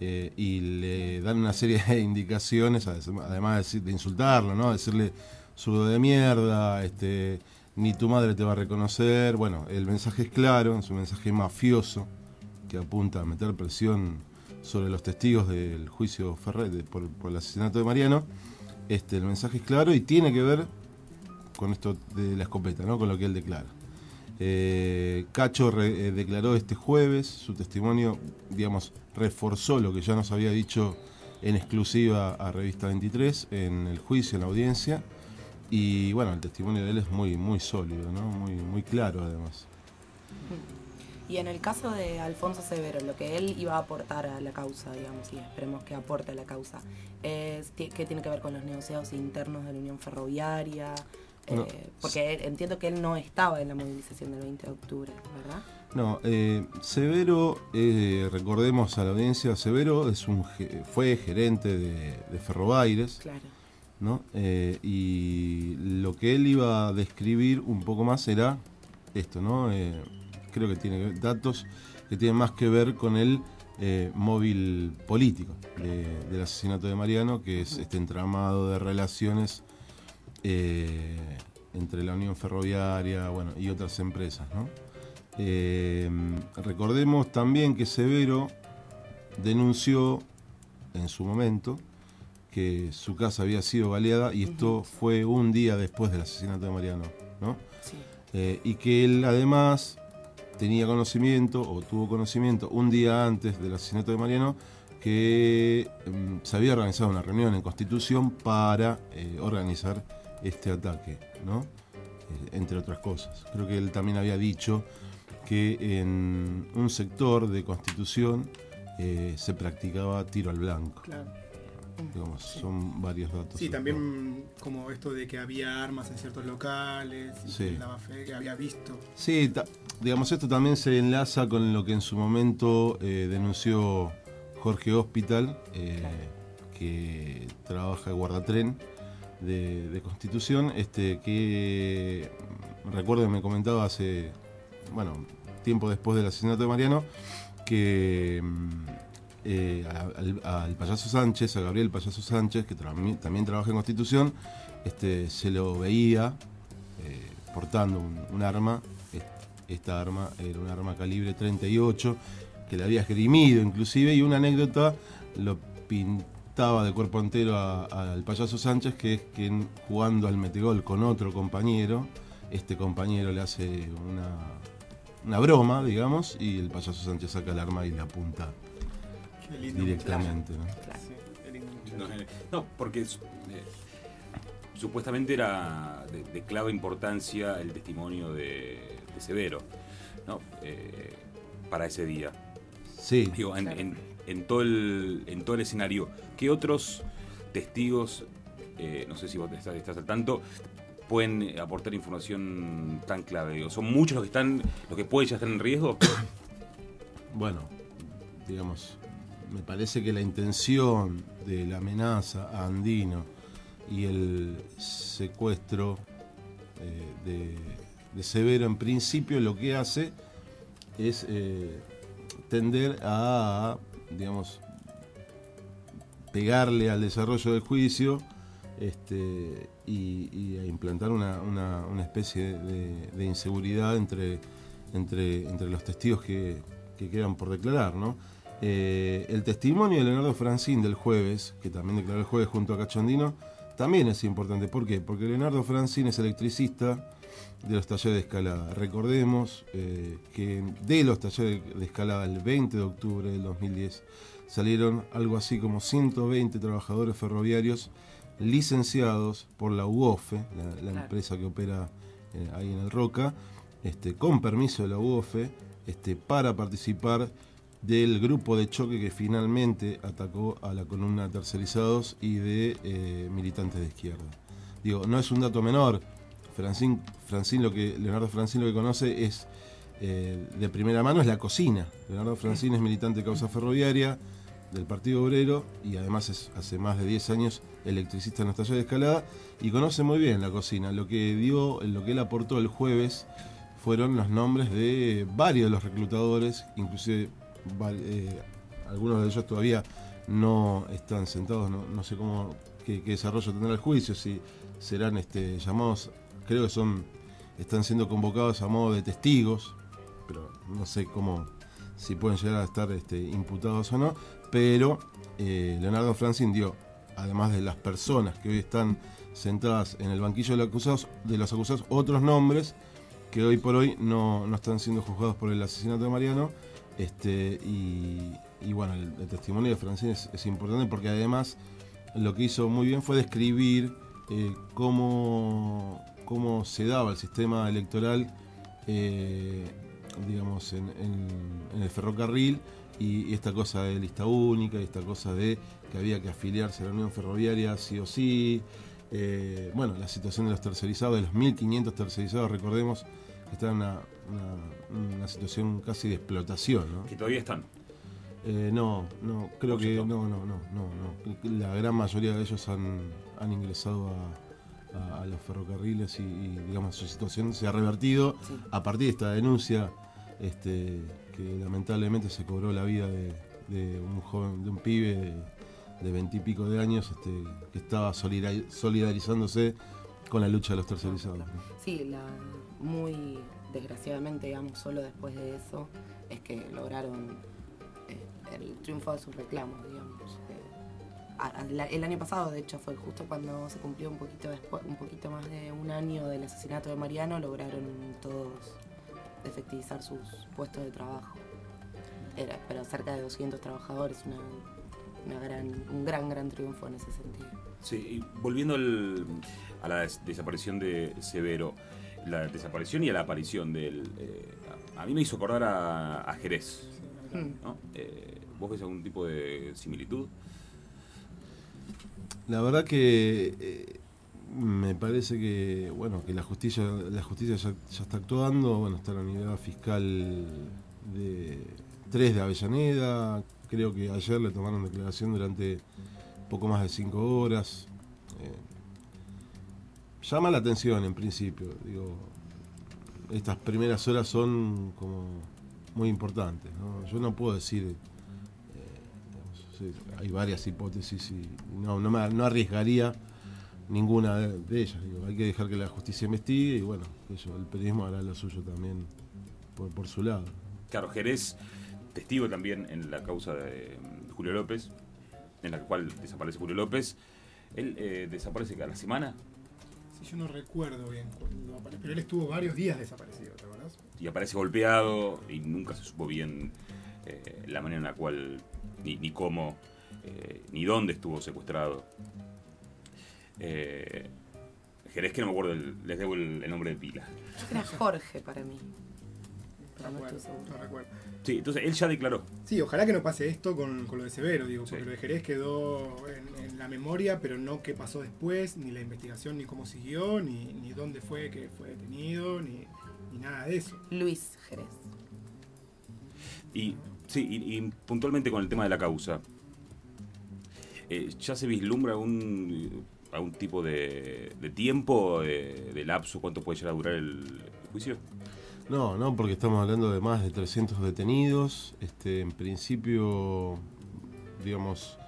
Eh, y le dan una serie de [laughs] indicaciones, además de, insultarlo, ¿no? Decirle zurdo de mierda, este, ni tu madre te va a reconocer. Bueno, el mensaje es claro, es un mensaje mafioso que apunta a meter presión sobre los testigos del juicio Ferrer por, por el asesinato de Mariano. Este, el mensaje es claro y tiene que ver con esto de la escopeta, ¿no? Con lo que él declara. Eh, Cacho eh, declaró este jueves, su testimonio, digamos, reforzó lo que ya nos había dicho en exclusiva a Revista 23 en el juicio, en la audiencia. Y bueno, el testimonio de él es muy, muy sólido. Muy, muy claro además. Y en el caso de Alfonso Severo, lo que él iba a aportar a la causa, digamos, y esperemos que aporte a la causa, es ¿qué tiene que ver con los negociados internos de la Unión Ferroviaria? Eh, porque entiendo que él no estaba en la movilización del 20 de octubre, ¿verdad? No, eh, Severo, eh, recordemos a la audiencia, Severo es un fue gerente de, de Ferrobaires, Claro. ¿no? Y lo que él iba a describir un poco más era esto, ¿no? Creo que tiene datos que tienen más que ver con el móvil político de- del asesinato de Mariano, que es este entramado de relaciones eh, entre la Unión Ferroviaria bueno, y otras empresas, ¿no? Eh, recordemos también que Severo denunció en su momento que su casa había sido baleada y esto fue un día después del asesinato de Mariano, ¿no? Eh, y que él además tenía conocimiento o tuvo conocimiento un día antes del asesinato de Mariano que mm, se había organizado una reunión en Constitución para eh, organizar este ataque, ¿no? Eh, entre otras cosas. Creo que él también había dicho que en un sector de Constitución eh, se practicaba tiro al blanco. Claro. Digamos, son varios datos. Sí, también como esto de que había armas en ciertos locales, Sí. que él daba fe, que había visto. Sí, digamos, esto también se enlaza con lo que en su momento eh, denunció Jorge Hospital, eh, que trabaja de guardatren de, Constitución, este, que recuerdo que me comentaba hace, bueno, tiempo después del asesinato de Mariano, que mm, eh, al, payaso Sánchez, a Gabriel Payaso Sánchez, que también trabaja en Constitución, este, se lo veía eh, portando un, arma. Est- Esta arma era un arma calibre 38 que le había esgrimido inclusive y una anécdota lo pintaba de cuerpo entero al payaso Sánchez que es que en- jugando al metegol con otro compañero, este compañero le hace una, una broma, digamos, y el payaso Sánchez saca el arma y le apunta Qué lindo directamente. ¿no? Porque eh, supuestamente era de, de clave importancia el testimonio de, de Severo, ¿no? Eh, para ese día. Sí. Digo, en, en- en todo el, en todo el escenario, ¿qué otros testigos, eh, no sé si vos estás, al tanto, pueden aportar información tan clave? ¿Son muchos los que están, los que pueden ya estar en riesgo? [coughs] Bueno, digamos, me parece que la intención de la amenaza a Andino y el secuestro eh, de, de Severo en principio lo que hace es eh, tender a, digamos, pegarle al desarrollo del juicio este, y, a implantar una, una- especie de, de inseguridad entre, entre, entre los testigos que, que quedan por declarar. ¿no? Eh, el testimonio de Leonardo Francín del jueves, que también declaró el jueves junto a Cachondino, también es importante. ¿Por qué? Porque Leonardo Francín es electricista de los talleres de escalada. Recordemos eh, que de los talleres de escalada el 20 de octubre del 2010 salieron algo así como 120 trabajadores ferroviarios licenciados por la UOFE, la, la Claro. empresa que opera eh, ahí en el Roca, este, con permiso de la UOFE, este, para participar del grupo de choque que finalmente atacó a la columna de tercerizados y de eh, militantes de izquierda. Digo, no es un dato menor. Francín, Francín lo que, Leonardo Francín lo que conoce es eh, de primera mano es la cocina. Leonardo Francín es militante de causa ferroviaria del Partido Obrero y además es hace más de 10 años electricista en los talleres de escalada y conoce muy bien la cocina. Lo que dio, lo que él aportó el jueves fueron los nombres de varios de los reclutadores, inclusive eh, algunos de ellos todavía no están sentados, no, sé cómo qué, qué desarrollo tendrá el juicio, si serán este, llamados, creo que son, están siendo convocados a modo de testigos, pero no sé cómo, si pueden llegar a estar este, imputados o no, pero eh, Leonardo Francín dio, además de las personas que hoy están sentadas en el banquillo de los acusados, de los acusados otros nombres que hoy por hoy no, no están siendo juzgados por el asesinato de Mariano. Este, y, bueno, el, testimonio de Francín es, es importante porque además lo que hizo muy bien fue describir eh, cómo, cómo se daba el sistema electoral, eh, digamos, en, en- en el ferrocarril y, y esta cosa de lista única y esta cosa de que había que afiliarse a la Unión Ferroviaria sí o sí. Eh, bueno, la situación de los tercerizados, de los 1.500 tercerizados, recordemos que está en una, una- una situación casi de explotación. ¿no? Que todavía están. Eh, no, no, creo que no, no, no, no, no. La gran mayoría de ellos han, han ingresado a, a- a los ferrocarriles y, y, digamos su situación se ha revertido a partir de esta denuncia este, que lamentablemente se cobró la vida de, de un joven, de un pibe de- veintipico de años este, que estaba solidari- solidarizándose con la lucha de los tercerizados. Sí, la, muy desgraciadamente, digamos, solo después de eso es que lograron eh, el triunfo de sus reclamos, digamos. El año pasado, de hecho, fue justo cuando se cumplió un poquito después, un poquito más de un año del asesinato de Mariano, lograron todos efectivizar sus puestos de trabajo. Era, pero cerca de 200 trabajadores, una, una gran, un gran, gran triunfo en ese sentido. Sí, y volviendo al- a la des- desaparición de Severo, la desaparición y a la aparición de él, eh, a, a mí me hizo acordar a, a Jerez. ¿no? Eh, ¿Vos ves algún tipo de similitud? La verdad que eh, me parece que bueno que la justicia la justicia ya, está actuando, bueno está la unidad fiscal de 3 de Avellaneda, creo que ayer le tomaron declaración durante poco más de 5 horas. Eh, llama la atención en principio, digo, estas primeras horas son como muy importantes, ¿no? Yo no puedo decir hay varias hipótesis y no, no, me- no arriesgaría ninguna de, de ellas. Digo, hay que dejar que la justicia investigue y bueno, eso, el periodismo hará lo suyo también por, por su lado. Claro, Jerez, testigo también en la causa de Julio López, en la cual desaparece Julio López. Él eh, desaparece cada semana Sí, yo no recuerdo bien cuándo apareció, pero él estuvo varios días desaparecido, ¿te acordás? y aparece golpeado y nunca se supo bien eh, la manera en la cual, ni, ni cómo, eh, ni dónde estuvo secuestrado. Eh, Jerez, que no me acuerdo, el- les debo el, el nombre de pila. Yo creo que era Jorge para mí. Pero no recuerdo, no. Sí, entonces él ya declaró. Sí, ojalá que no pase esto con, con lo de Severo, digo, porque lo de Jerez quedó en, en la memoria, pero no qué pasó después, ni la investigación, ni cómo siguió, ni, ni dónde fue que fue detenido, ni, ni nada de eso. Luis Jerez. Y sí, y, puntualmente con el tema de la causa. eh, ¿Ya se vislumbra un, algún tipo de, tiempo, de, lapso, cuánto puede llegar a durar el, el juicio? No, no, porque estamos hablando de más de 300 detenidos. Este, en principio, digamos,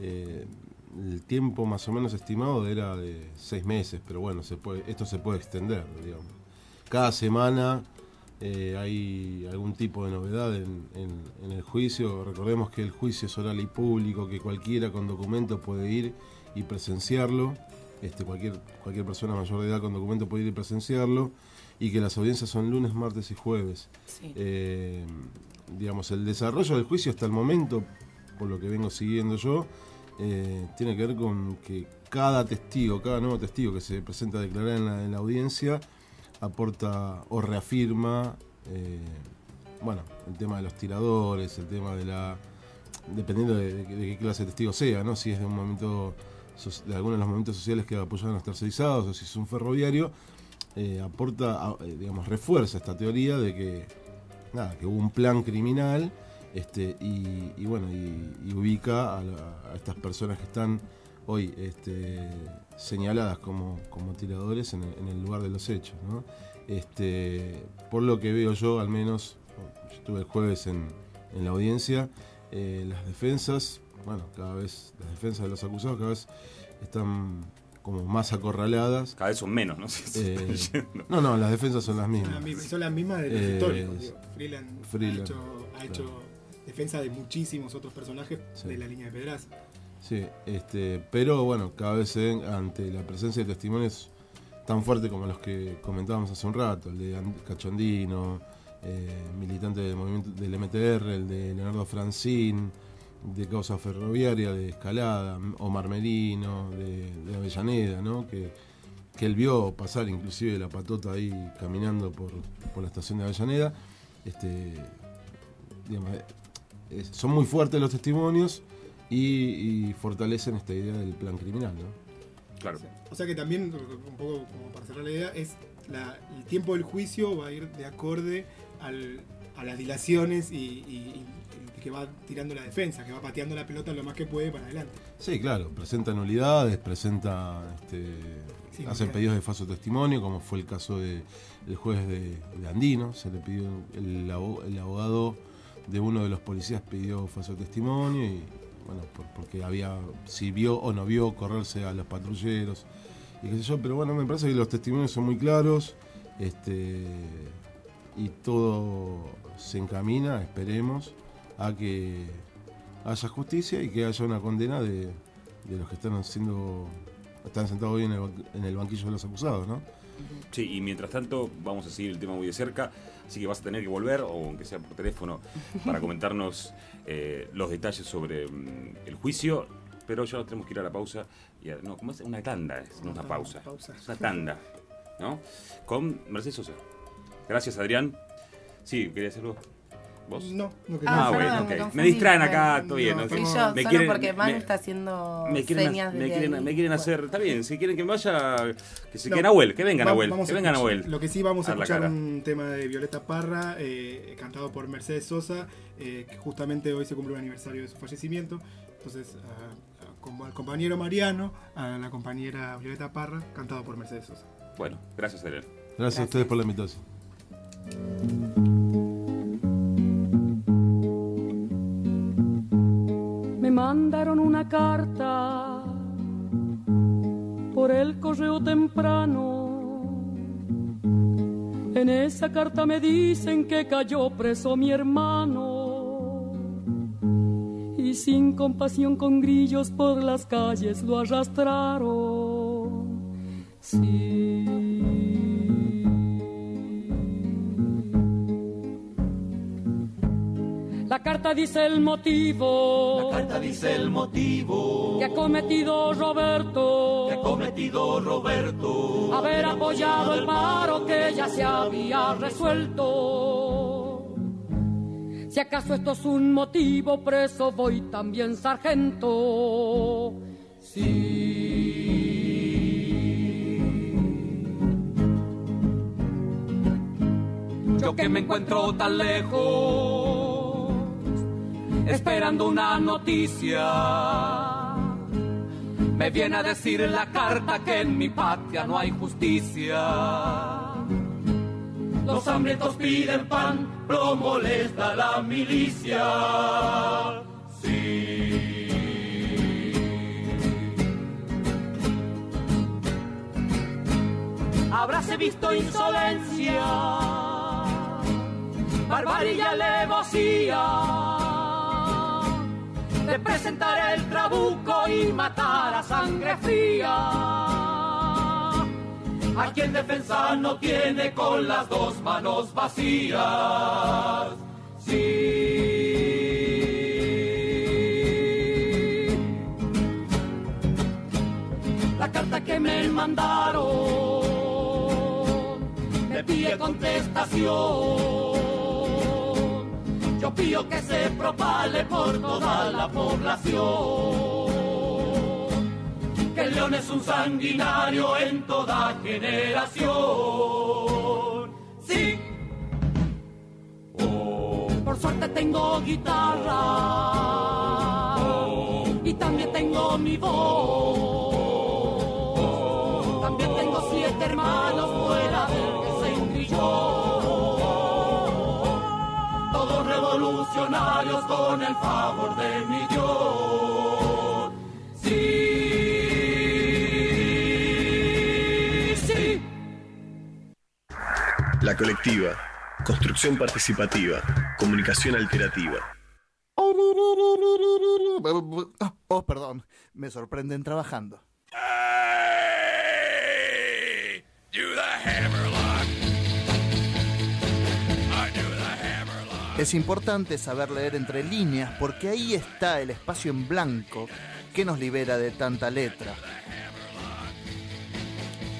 eh, el tiempo más o menos estimado era de seis meses, pero bueno, se puede, esto se puede extender, digamos. Cada semana eh, hay algún tipo de novedad en, en- en el juicio. Recordemos que el juicio es oral y público, que cualquiera con documento puede ir y presenciarlo. Este, cualquier, cualquier persona mayor de edad con documento puede ir y presenciarlo. Y que las audiencias son lunes, martes y jueves. Sí. Eh, digamos, el desarrollo del juicio hasta el momento, por lo que vengo siguiendo yo, eh, tiene que ver con que cada testigo, cada nuevo testigo que se presenta a declarar en la, en la audiencia, aporta o reafirma, eh, bueno, el tema de los tiradores, el tema de la... dependiendo de, qué- clase de testigo sea, ¿no? Si es de un momento, de alguno de los momentos sociales que apoyan a los tercerizados o si es un ferroviario, eh, aporta, eh, digamos, refuerza esta teoría de que, nada, que hubo un plan criminal este, y, y bueno, y, ubica a, a estas personas que están hoy este, señaladas como, como tiradores en el, en el lugar de los hechos. ¿no? Este, por lo que veo yo, al menos, yo estuve el jueves en, en la audiencia, eh, las defensas, bueno, cada vez, las defensas de los acusados cada vez están como más acorraladas. Cada vez son menos, ¿no? [laughs] Eh, no, no, las defensas son las mismas. Son las mismas de los Eh, históricos. digo. Freeland, Freeland, ha hecho, ha claro. hecho defensa de muchísimos otros personajes Sí. de la línea de Pedraza. Sí, este, pero bueno, cada vez se ven ante la presencia de testimonios tan fuertes como los que comentábamos hace un rato, el de Cachondino, eh, militante del movimiento del MTR, el de Leonardo Francín, de causa ferroviaria, de Escalada, Omar Merino, de, Avellaneda, ¿no? Que, que él vio pasar inclusive la patota ahí caminando por, por la estación de Avellaneda. Este, digamos, eh, son muy fuertes los testimonios y, y fortalecen esta idea del plan criminal, ¿no? Claro. O sea que también, un poco como para cerrar la idea, es la- el tiempo del juicio va a ir de acorde al- a las dilaciones y, y- y que va tirando la defensa, que va pateando la pelota lo más que puede para adelante. Sí, claro, presenta nulidades, presenta, este, Sí, hacen pedidos de falso testimonio, como fue el caso del juez de, de Andino, se le pidió, el, el abogado de uno de los policías pidió falso testimonio y bueno, por- porque había, si vio o no vio correrse a los patrulleros y qué sé yo, pero bueno, me parece que los testimonios son muy claros, este, y todo se encamina, esperemos, a que haya justicia y que haya una condena de, de los que están haciendo están sentados hoy en el, en el banquillo de los acusados, ¿no? Sí, y mientras tanto vamos a seguir el tema muy de cerca, así que vas a tener que volver, o aunque sea por teléfono, para comentarnos eh, los detalles sobre mm, el juicio, pero ya tenemos que ir a la pausa. Y a- no, ¿cómo es? Una tanda, es no una pausa. pausa. Una tanda, ¿no? Con Mercedes Sosa. Gracias, Adrián. Sí, ¿querías hacerlo? ¿Vos? No, no Ah, Ah, bueno, ok. me distraen acá, todo bien. no, yo, Me solo quieren- porque Manu me- está haciendo me quieren, señas me quieren, ahí. me quieren Bueno. hacer, está bien, si quieren que vaya, que se No. quede Nahuel, que venga Va- Nahuel, vamos que a venga escuchar- Nahuel. Lo que sí vamos a la escuchar un tema de Violeta Parra, eh, cantado por Mercedes Sosa, eh, que justamente hoy se cumple un aniversario de su fallecimiento. Entonces, a- a- como al compañero Mariano, a la compañera Violeta Parra, cantado por Mercedes Sosa. Bueno, gracias Adrián. Gracias, a ustedes por la invitación. Mandaron una carta por el correo temprano. En esa carta me dicen que cayó preso mi hermano. Y sin compasión con grillos por las calles lo arrastraron. Sí. La carta dice el motivo. La carta dice el motivo. Que ha cometido Roberto. Que ha cometido Roberto. Haber apoyado el paro que ya se había resuelto. Si acaso esto es un motivo, preso voy también, sargento. Sí. Yo que me encuentro tan lejos esperando una noticia. Me viene a decir en la carta que en mi patria no hay justicia. Los hambrientos piden pan, plomo les da la milicia. Habráse visto insolencia, barbarie alevosía de presentar el trabuco y matar a sangre fría. A quien defensa no tiene con las dos manos vacías. Sí. La carta que me mandaron me pide contestación. Que se propale por toda la población. Que el león es un sanguinario en toda generación. Sí. Por suerte tengo guitarra. Y también tengo mi voz. Revolucionarios con el favor de mi Dios. Sí, sí. La colectiva. Construcción participativa. Comunicación alternativa. Oh, perdón, me sorprenden trabajando. Es importante saber leer entre líneas porque ahí está el espacio en blanco que nos libera de tanta letra.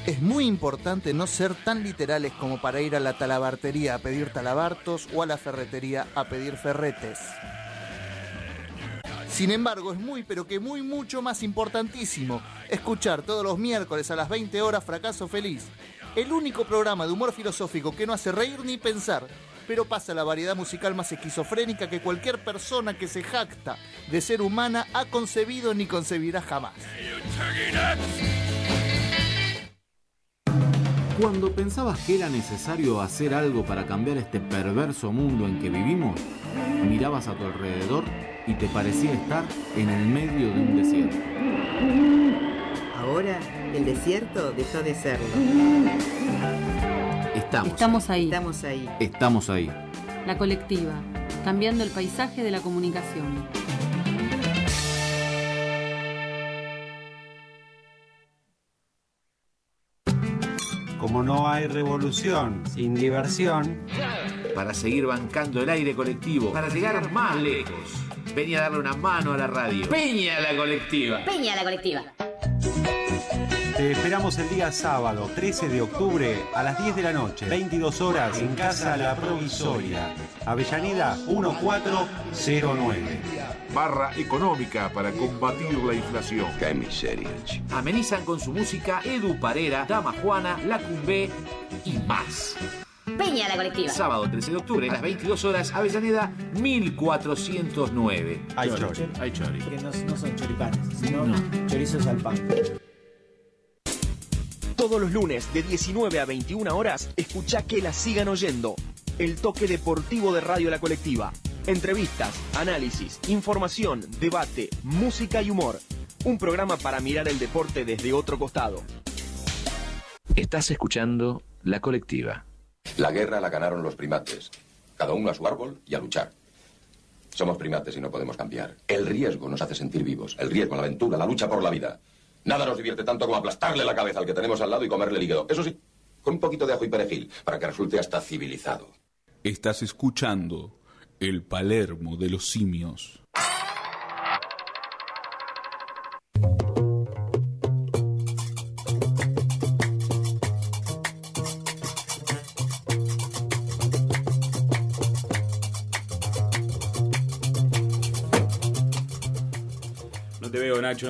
Es muy importante no ser tan literales como para ir a la talabartería a pedir talabartos o a la ferretería a pedir ferretes. Sin embargo, es muy, pero que muy, mucho más importantísimo escuchar todos los miércoles a las 20 horas Fracaso Feliz, el único programa de humor filosófico que no hace reír ni pensar, pero pasa la variedad musical más esquizofrénica que cualquier persona que se jacta de ser humana ha concebido ni concebirá jamás. Cuando pensabas que era necesario hacer algo para cambiar este perverso mundo en que vivimos, mirabas a tu alrededor y te parecía estar en el medio de un desierto. Ahora el desierto dejó de serlo. Estamos. Estamos ahí. Estamos ahí. Estamos ahí. La colectiva, cambiando el paisaje de la comunicación. Como no hay revolución sin diversión, Para seguir bancando el aire colectivo, para llegar más lejos. Venía a darle una mano a la radio. Peña la colectiva. Peña la colectiva. Te esperamos el día sábado 13 de octubre a las 10 de la noche, 22 horas en Casa La Provisoria, Avellaneda 1409. Barra económica para combatir la inflación. Qué miseria, Amenizan con su música Edu Parera, Dama Juana, La Cumbé y más. Peña la colectiva. Sábado 13 de octubre a las 22 horas, Avellaneda 1409. Hay chori. Hay chori. Porque no, no son choripanes, sino chorizos al pan. Todos los lunes de 19 a 21 horas, escucha que la sigan oyendo. El toque deportivo de Radio La Colectiva. Entrevistas, análisis, información, debate, música y humor. Un programa para mirar el deporte desde otro costado. Estás escuchando La Colectiva. La guerra la ganaron los primates. Cada uno a su árbol y a luchar. Somos primates y no podemos cambiar. El riesgo nos hace sentir vivos. El riesgo, la aventura, la lucha por la vida. Nada nos divierte tanto como aplastarle la cabeza al que tenemos al lado y comerle hígado. Eso sí, con un poquito de ajo y perejil, para que resulte hasta civilizado. Estás escuchando el Palermo de los simios.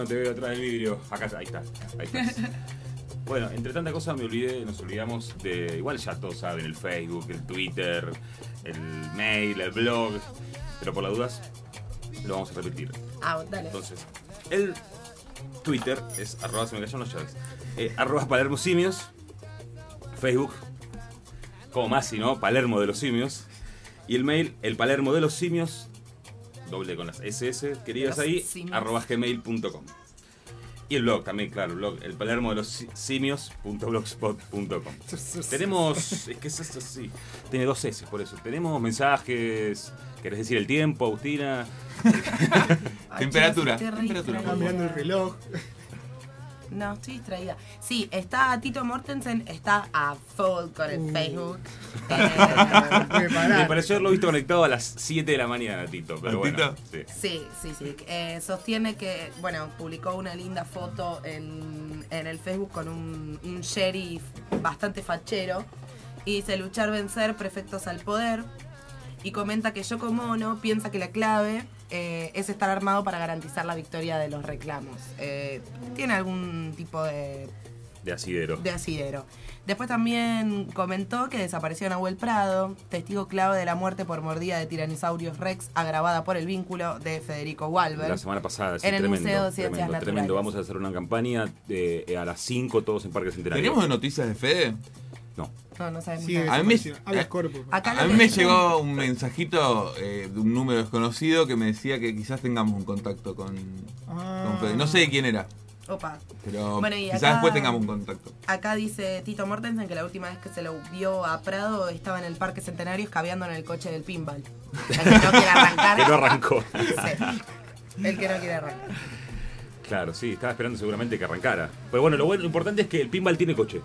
Te veo, atrás del vidrio. Acá está, ahí está. Ahí estás. [laughs] Bueno, entre tanta cosa me olvidé, nos olvidamos de. Igual ya todos saben, el Facebook, el Twitter, el mail, el blog. Pero por las dudas, lo vamos a repetir. Ah, dale. Entonces, el Twitter es arroba, se me cayeron las llaves. Eh, arroba Palermo Simios. Facebook, como Masi, ¿no? Palermo de los Simios. Y el mail, el Palermo de los Simios, doble con las SS, queridas ahí, simios. arroba gmail.com. Y el blog también, claro, el blog, el palermo de los si- simios.blogspot.com. [laughs] Tenemos, es que es así, tiene dos S por eso. Tenemos mensajes, ¿querés decir el tiempo, Agustina? [laughs] [laughs] Temperatura. Temperatura. mirando el reloj. No, estoy distraída. Sí, está Tito Mortensen, está a full con Uh. el Facebook. [laughs] Me pareció haberlo visto conectado a las 7 de la mañana, Tito, pero ¿A bueno. Tito? sí. Sí, sí, sí. Eh, sostiene que, bueno, publicó una linda foto en, en el Facebook con un, un sheriff bastante fachero. Y dice luchar, vencer, prefectos al poder. Y comenta que Yoko Mono piensa que la clave eh, es estar armado para garantizar la victoria de los reclamos. Eh, tiene algún tipo de De asidero. de asidero. Después también comentó que desapareció Nahuel Prado, testigo clave de la muerte por mordida de Tiranosaurios Rex, agravada por el vínculo de Federico Walber. La semana pasada, sí, En el tremendo, Museo de Ciencias tremendo, Naturales. tremendo. Vamos a hacer una campaña eh, a las 5 todos en Parque Centenario. ¿Tenemos noticias de Fede? No. No, no sabemos. Sí. A mí, me, corpus. A mí que me llegó un mensajito eh, de un número desconocido que me decía que quizás tengamos un contacto con, con Fede. No sé de quién era, Opa. pero Bueno, y quizás acá- después tengamos un contacto. Acá dice Tito Mortensen que la última vez que se lo vio a Prado estaba en el Parque Centenario escabeando en el coche del pinball. El que no quiere [laughs] arrancar. Que no arrancó. Sí. El que no quiere arrancar. Claro, sí, estaba esperando seguramente que arrancara. Pero bueno, lo bueno, lo importante es que el pinball tiene coche.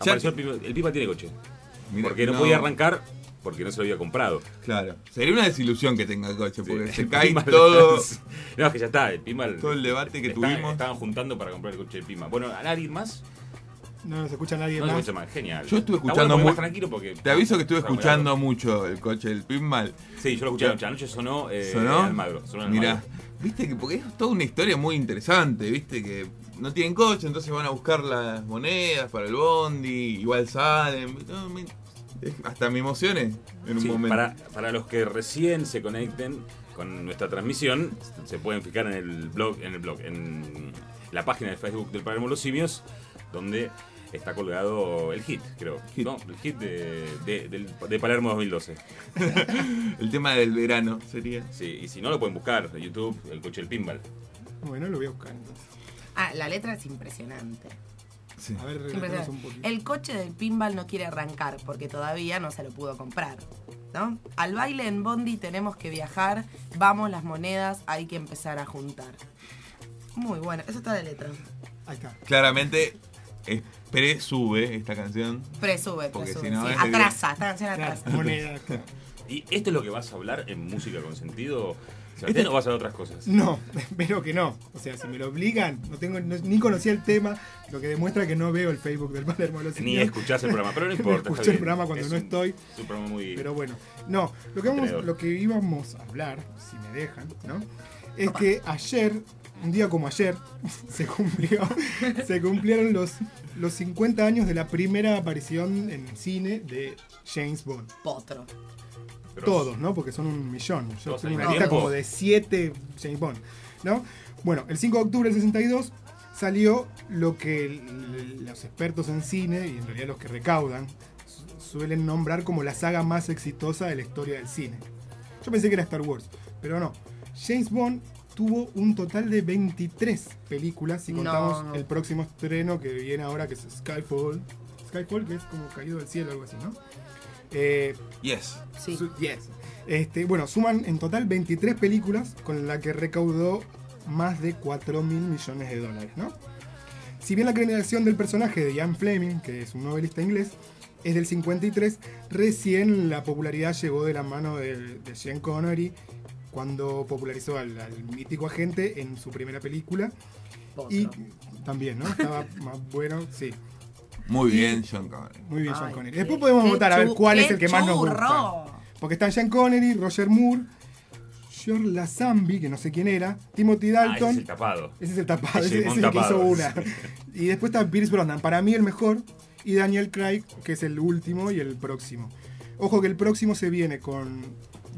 Apareció el pinball, el pinball tiene coche. Mira, porque no, no. podía arrancar porque no se lo había comprado. Claro. Sería una desilusión que tenga el coche, porque se cae pinball- todo. [laughs] No, es que ya está, el pinball. Todo el debate que está- tuvimos. Estaban juntando para comprar el coche de pinball. Bueno, ¿a nadie más? No, no se escucha nadie No se más. escucha más, genial. Yo estuve escuchando bueno muy. más tranquilo porque. Te aviso que estuve escuchando mucho el coche del pinball. Sí, yo lo escuché anoche. Anoche sonó, eh, ¿Sonó? Almagro. Sonó Mirá, Almagro. viste que porque es toda una historia muy interesante, viste que no tienen coche, entonces van a buscar las monedas para el bondi, igual salen. No, me- es- hasta me emocioné en un Sí, momento. Para, para los que recién se conecten con nuestra transmisión, se pueden fijar en el blog, en el blog, en la página de Facebook del Palermo Los Simios, donde está colgado el hit, creo. No, el hit de, de, del- de Palermo 2012. [laughs] el tema del verano sería. Sí, y si no lo pueden buscar en YouTube, el coche del pinball. Bueno, lo voy a buscar entonces. Ah, la letra es impresionante. A ver, Impresionante. un poquito. El coche del pinball no quiere arrancar porque todavía no se lo pudo comprar. ¿no? Al baile en Bondi tenemos que viajar, vamos las monedas, hay que empezar a juntar. Muy bueno, eso está de letra. Ahí está. Claramente es pre-sube esta canción. Presube, Porque presube. si no sí. es de- Atrasa, esta canción atrasa. Moneda. ¿Y esto es lo que vas a hablar en música con sentido? Sebastián, o vas a otras cosas? [laughs] No, espero que no. O sea, si me lo obligan, no tengo, no- ni conocía el tema, lo que demuestra que no veo el Facebook del Palermo de los Ni escuchás el programa, pero no [laughs] importa. Escuché el bien. programa cuando Es no un- estoy. Es un programa muy. Pero bueno, no, lo que, vamos, lo que íbamos a hablar, si me dejan, ¿no? Es que ayer, un día como ayer, [laughs] se cumplió, se cumplieron los, los 50 años de la primera aparición en cine de James Bond. Potro. Todos, ¿no? Porque son un millón. Yo ¿Todos tengo una lista como de 7 James Bond, ¿no? Bueno, el 5 de octubre del 62 salió lo que el- los expertos en cine, y en realidad los que recaudan, su- suelen nombrar como la saga más exitosa de la historia del cine. Yo pensé que era Star Wars, pero no. James Bond tuvo un total de 23 películas, si No. contamos el próximo estreno que viene ahora, que es Skyfall. Skyfall, que es como caído del cielo, algo así, ¿no? Eh, Yes. Sí. su- yes. Este, bueno, suman en total 23 películas con la que recaudó más de 4 mil millones de dólares, ¿no? Si bien la creación del personaje de Ian Fleming, que es un novelista inglés, es del 53, recién la popularidad llegó de la mano de, de Sean Connery cuando popularizó al, al mítico agente en su primera película. Y también, ¿no? Estaba [laughs] más bueno, sí. Muy Y- bien, John Connery. Muy bien, Sean Ay, Connery. qué- Después podemos votar a ver cuál es el que más nos gusta. Porque están Sean Connery, Roger Moore, George Lazenby, que no sé quién era, Timothy Ah, ese Dalton. es el tapado. Ese es el tapado, Ese ese, es ese el que hizo tapado. una. [laughs] Y después está Pierce Brosnan, para mí el mejor, y Daniel Craig, que es el último y el próximo. Ojo que el próximo se viene con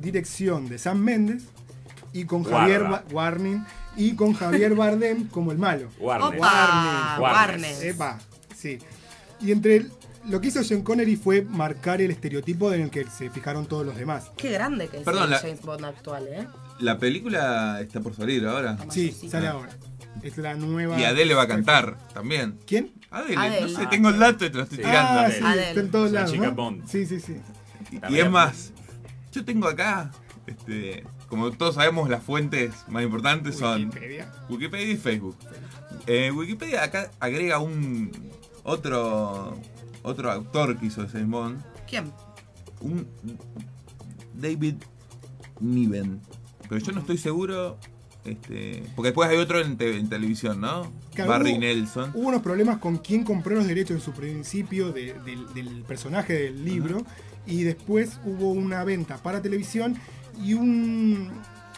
dirección de Sam Mendes y con Guarda. Javier Ba- Warning y con Javier [laughs] Bardem como el malo. Opa, Warner. Warner. Epa, sí. Y entre el- lo que hizo Sean Connery fue marcar el estereotipo en el que se fijaron todos los demás. Qué grande que es Perdón, el la- James Bond actual, ¿eh? La película está por salir ahora. Sí, sale Ah. ahora. Es la nueva. Y Adele va a cantar también. ¿Quién? Adele, Adele. no sé, tengo el dato y te lo estoy tirando. Ah, sí, Adele. está en todos Es la lados. chica ¿no? Bond. Sí, sí, sí. Y es más, yo tengo acá, este, como todos sabemos, las fuentes más importantes son Wikipedia. Wikipedia y Facebook. Eh, Wikipedia acá agrega un otro otro autor que hizo de James Bond, ¿Quién? un David Niven. Pero yo no estoy seguro, este, porque después hay otro en, te- en televisión, ¿no? Claro, Barry hubo- Nelson. Hubo unos problemas con quién compró los derechos en su principio de- del- del personaje del libro y después hubo una venta para televisión y un-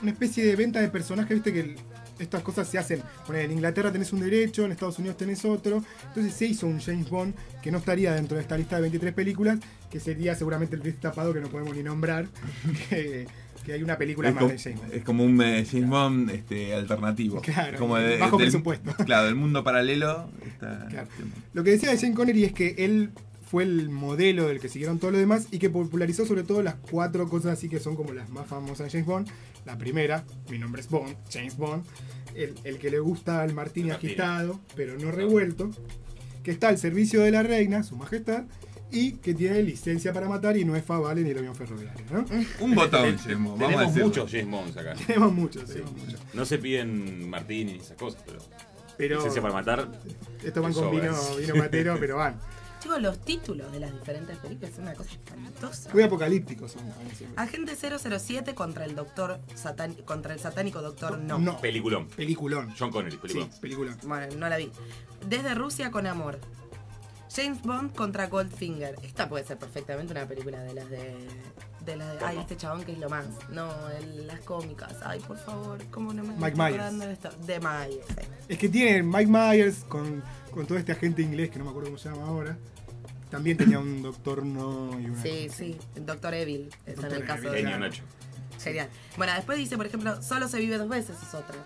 una especie de venta de personajes, viste que estas cosas se hacen, Ponele, en Inglaterra tenés un derecho, en Estados Unidos tenés otro, entonces se hizo un James Bond que no estaría dentro de esta lista de 23 películas, que sería seguramente el destapado que no podemos ni nombrar, [laughs] que, que hay una película Es más como, de James Bond. es como un eh, James Bond este, alternativo. Claro, como de- bajo del- presupuesto. Claro, del mundo paralelo. está- Claro. Lo que decía de Jane Connery es que él fue el modelo del que siguieron todos los demás y que popularizó sobre todo las cuatro cosas así que son como las más famosas de James Bond. La primera, mi nombre es Bond, James Bond. El, el que le gusta el martini Martini. agitado, pero no revuelto. Que está al servicio de la reina, su majestad. Y que tiene licencia para matar y no es Favale ni el avión ferroviario, ¿no? [laughs] Un botón, James Bond, vamos a Tenemos muchos James Bonds acá. [laughs] Tenemos muchos, tenemos muchos. No se piden Martini ni esas cosas, pero. Pero- Licencia para matar. Estos van con vino, vino matero, [laughs] pero van. Chicos, los títulos de las diferentes películas son una cosa espantosa. Muy apocalípticos son. siempre. Agente 007 contra el doctor satán- contra el satánico doctor no. No. Peliculón. Peliculón. John Connery, peliculón. Sí. Bueno, no la vi. Desde Rusia con amor. James Bond contra Goldfinger. Esta puede ser perfectamente una película de las de. de las de. Ay, este chabón que es lo más. No, el- las cómicas. Ay, por favor, ¿cómo no me Mike estoy Myers. acordando de esto? De Myers. Es que tiene Mike Myers con, con todo este agente inglés que no me acuerdo cómo se llama ahora. También tenía un doctor no y una. Sí, sí. El Doctor Evil. Es en el caso Evil. de. Genio Nacho. Genial. Bueno, después dice, por ejemplo, solo se vive dos veces, es otra.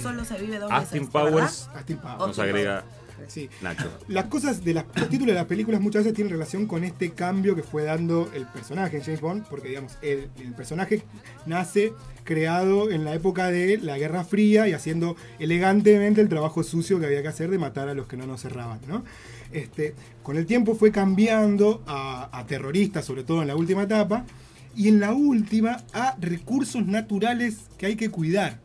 Solo se vive dos Austin veces. Powers Austin Powers. nos agrega Sí. Nacho. Las cosas de las, los títulos de las películas muchas veces tienen relación con este cambio que fue dando el personaje en James Bond, porque digamos, el, el personaje nace creado en la época de la Guerra Fría y haciendo elegantemente el trabajo sucio que había que hacer de matar a los que no nos cerraban, ¿no? Este, con el tiempo fue cambiando a, a terroristas, sobre todo en la última etapa, y en la última a recursos naturales que hay que cuidar.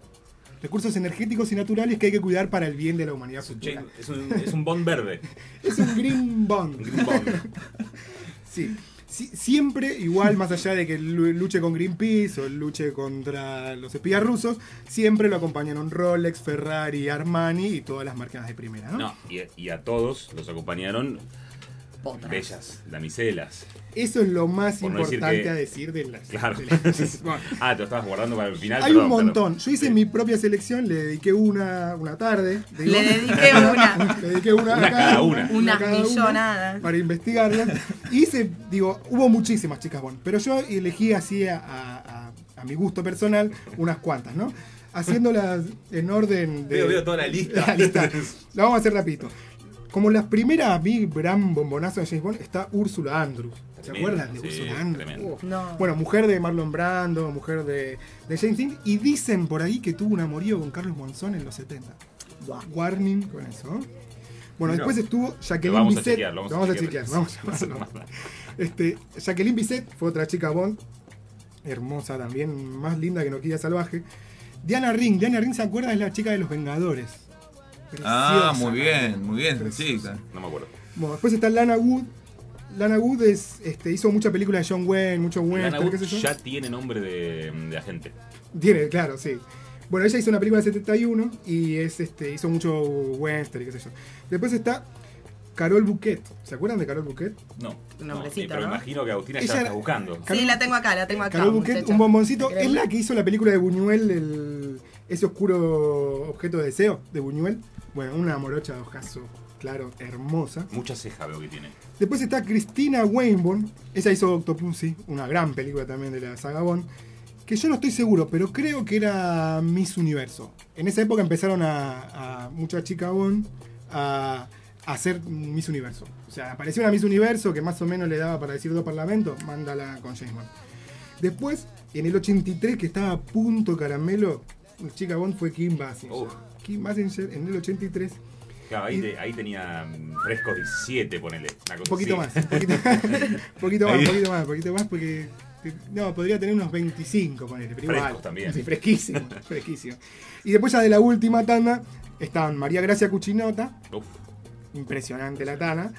Recursos energéticos y naturales que hay que cuidar para el bien de la humanidad futura. Es, un, es un Bond verde. [laughs] Es un Green Bond. Green Bond. [laughs] Sí. Siempre, igual, más allá de que lu- luche con Greenpeace o luche contra los espías rusos, siempre lo acompañaron Rolex, Ferrari, Armani y todas las marcas de primera, ¿no? No, y a todos los acompañaron Potras. bellas damiselas. Eso es lo más Por no decir importante que- a decir de las. Claro. de las- [laughs] [laughs] bueno, ah, te lo estabas guardando para el final. hay perdón, un perdón. montón. Yo hice mi propia selección, le dediqué una, una tarde. digo. [laughs] Le dediqué una. le dediqué una, a Una cada una. Una cada millonada. para investigarlas. Hice, digo, hubo muchísimas chicas Bond, pero yo elegí así a, a- a- a mi gusto personal unas cuantas, ¿no? Haciéndolas en orden de. Veo, veo toda la lista. La lista. La vamos a hacer rapidito. Como las primeras, a mí, gran bombonazo de James Bond, está Úrsula Andrews. ¿Se Tremendo, acuerdan de sí, Úrsula Andrews? No. Bueno, mujer de Marlon Brando, mujer de, de James Dean. Y dicen por ahí que tuvo un amorío con Carlos Monzón en los 70. Warning con eso. ¿no? Bueno, No. después estuvo Jacqueline vamos a Bisset. vamos a a chequear. chequear, vamos a llamarlo. [laughs] Este, Jacqueline Bisset fue otra chica Bond. Hermosa también, más linda que Noquilla Salvaje. Diana Ring. Diana Ring, ¿se acuerda? Es la chica de los Vengadores. Ah, muy bien, ¿no? muy bien, Preciosa. chica. No me acuerdo. Bueno, después está Lana Wood. Lana Wood es, este, hizo mucha película de John Wayne, mucho Lana western, Wood qué sé yo. ya tiene nombre de, de agente. Tiene, claro, sí. Bueno, ella hizo una película del 71 y es, este, hizo mucho western y qué sé yo. Después está Carol Bouquet. ¿Se acuerdan de Carol Bouquet? No. Un no, nombrecito, pero ¿no? imagino que Agustina Ella ya era- está buscando. Sí, la tengo acá, la tengo acá. Carol Bouquet, muchacha. un bomboncito. ¿Te Es la que hizo la película de Buñuel, el- ese oscuro objeto de deseo de Buñuel. Bueno, una morocha de ojazo, claro, hermosa. Mucha ceja veo que tiene. Después está Cristina Weinborn. Ella hizo Octopussy, una gran película también de la saga Bond. que yo no estoy seguro, pero creo que era Miss Universo. En esa época empezaron a, a muchas chicas Bond a, hacer Miss Universo. O sea, apareció una Miss Universo que más o menos le daba para decir dos parlamentos, mándala con James Bond. Después, en el 83, que estaba a punto caramelo, la chica Bond fue Kim Basinger. Basinger en el 83 Claro, ahí, te- ahí tenía mm, frescos 17, ponele. Un [laughs] [laughs] poquito más, un poquito, poquito más, poquito más, un poquito más, porque. No, podría tener unos 25, ponele, pero Frescos igual. también. Sí, fresquísimo, [laughs] fresquísimo. Y después ya de la última tanda estaban María Gracia Cuchinota, Uf. impresionante la tana,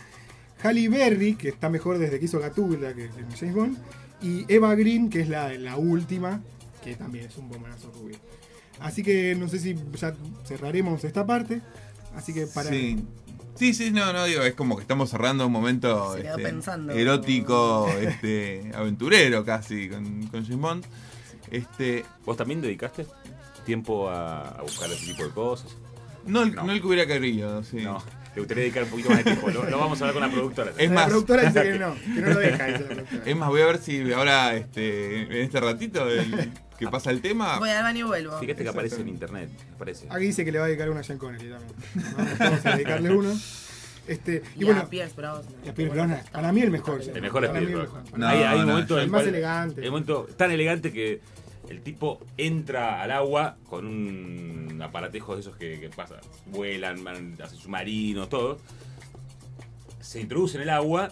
Halle Berry, que está mejor desde que hizo Gatula, que es James Bond, y Eva Green, que es la, la última, que también es un bombonazo rubio. Así que no sé si ya cerraremos esta parte. Así que para. Sí. Sí, sí, no, no, digo, es como que estamos cerrando un momento este, erótico, este, aventurero casi, con, con Bond. Este, ¿Vos también dedicaste tiempo a, a buscar ese tipo de cosas? no, el, no el que hubiera querido, sí. No, te gustaría dedicar un poquito más de tiempo. Lo, lo vamos a hablar con la productora. Es más, dice Es más, voy a ver si ahora, este, en este ratito, el- que pasa el tema. Voy al baño y vuelvo. Fíjate que aparece en internet. Aparece. Aquí dice que le va a dedicar una a Sean Connery también. Vamos, vamos a dedicarle uno. Este, y, Y a bueno, Pierce Brosnan. y a Pierce Brosnan. Para mí el mejor. El mejor es Pierce Brosnan. mejor. hay, hay un no, momento el el más cual- elegante. El momento tan elegante que el tipo entra al agua con un aparatejo de esos que, que pasa, vuelan, van, hacen submarinos, todo. Se introduce en el agua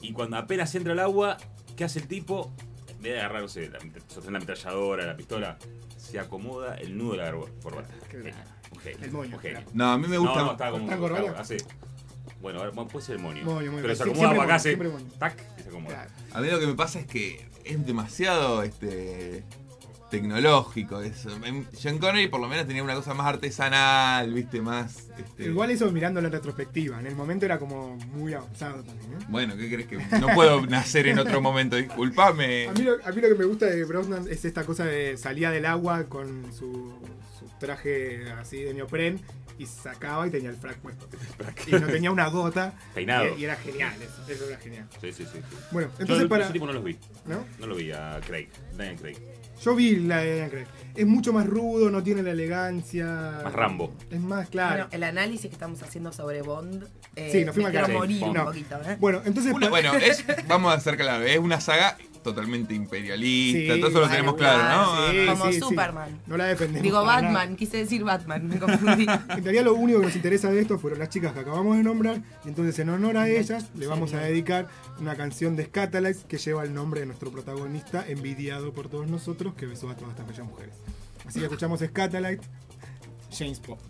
y cuando apenas entra al agua, ¿qué hace el tipo? En vez de agarrar, no sé, la, sostener la ametralladora, la pistola, se acomoda el nudo de la corbata. Genio. El moño, un genio. No, a mí me gusta- No, no, estaba como. Hace- bueno, ahora bueno, puede ser el moño. Moño, moño. Pero se acomoda para acá, hace. Tac, y se acomoda. A mí lo que me pasa es que es demasiado este tecnológico eso. Sean Connery por lo menos tenía una cosa más artesanal, viste, más... Este, Igual eso mirándolo en retrospectiva. En el momento era como muy avanzado también. ¿eh? Bueno, ¿qué crees que no puedo nacer en otro momento? Disculpame. A mí, lo, a mí lo que me gusta de Brosnan es esta cosa de salía del agua con su traje así de neopren y sacaba y tenía el frac puesto. Y no tenía una gota. Peinado. Y, y era genial, eso, eso era genial. Sí, sí, sí. sí. Bueno, entonces para- ese tipo no los vi. ¿No? No lo vi a Craig. Daniel Craig. Yo vi la de Daniel Craig. Es mucho más rudo, no tiene la elegancia. Más Rambo. Es más claro. Bueno, el análisis que estamos haciendo sobre Bond. eh, Sí, nos fuimos carajo. morir No. un poquito, ¿eh? Bueno, entonces. Una- bueno, es, vamos a ser claros, es una saga totalmente imperialista, Sí, todo eso lo tenemos claro, ¿no? sí, Como sí, sí. Superman. No la defendemos. Digo Batman, nada. quise decir Batman, me confundí. [laughs] En realidad lo único que nos interesa de esto fueron las chicas que acabamos de nombrar. Y entonces en honor a ellas le vamos a dedicar una canción de Scatalites que lleva el nombre de nuestro protagonista, envidiado por todos nosotros, que besó a todas estas bellas mujeres. Así que escuchamos Scatalite, James Bond.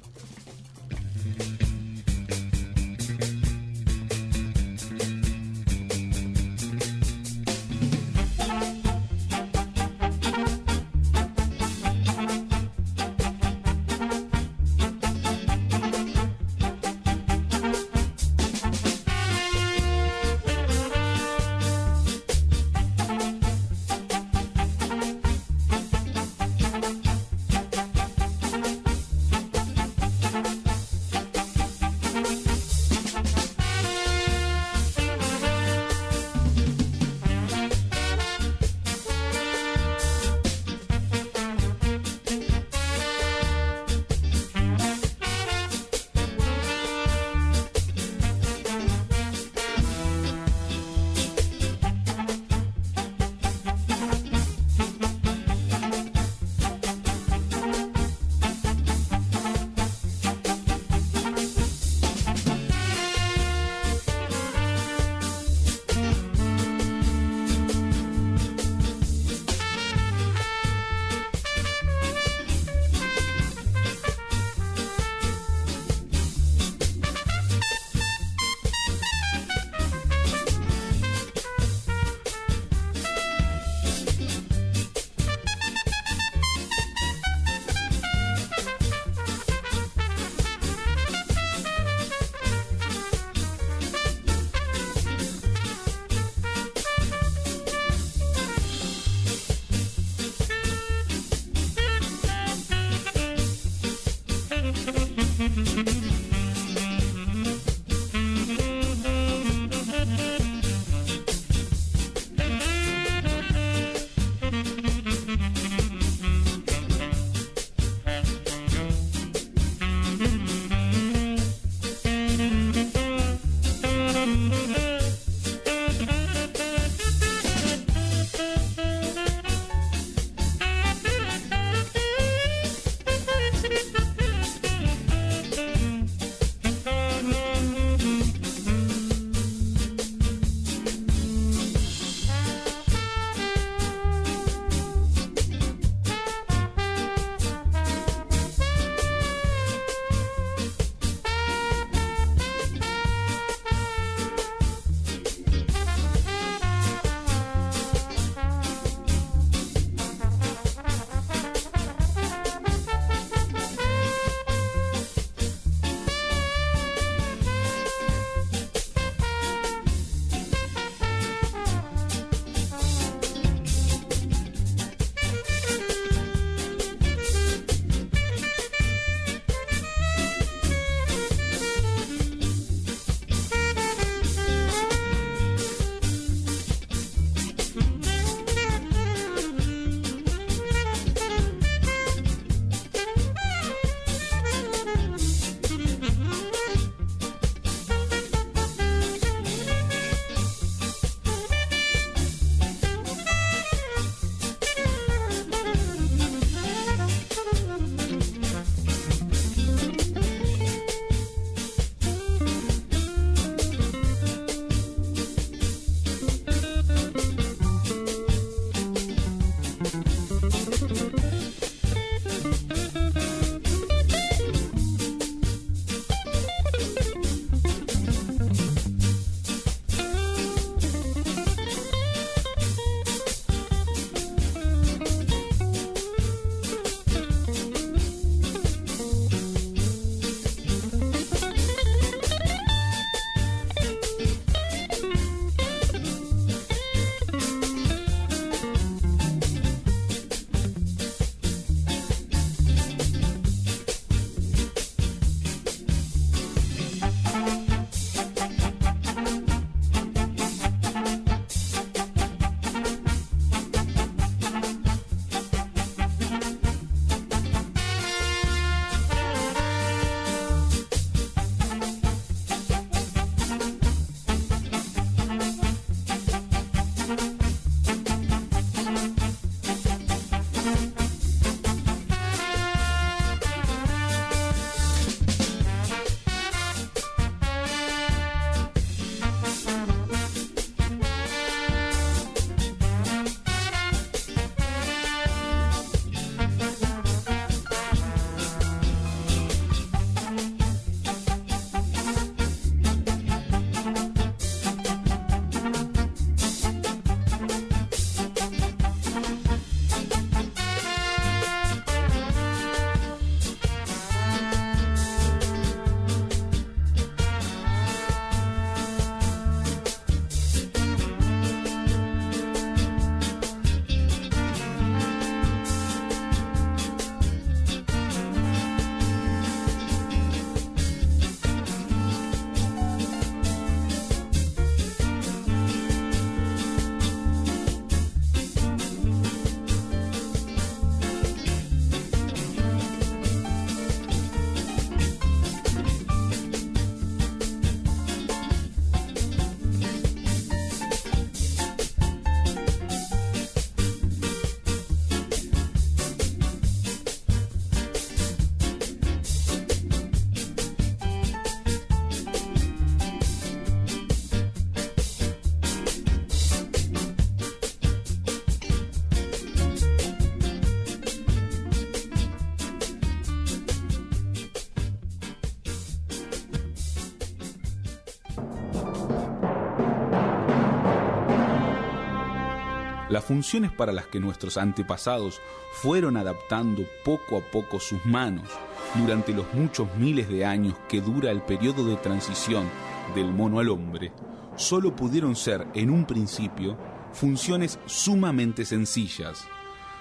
Las funciones para las que nuestros antepasados fueron adaptando poco a poco sus manos durante los muchos miles de años que dura el periodo de transición del mono al hombre, solo pudieron ser en un principio funciones sumamente sencillas,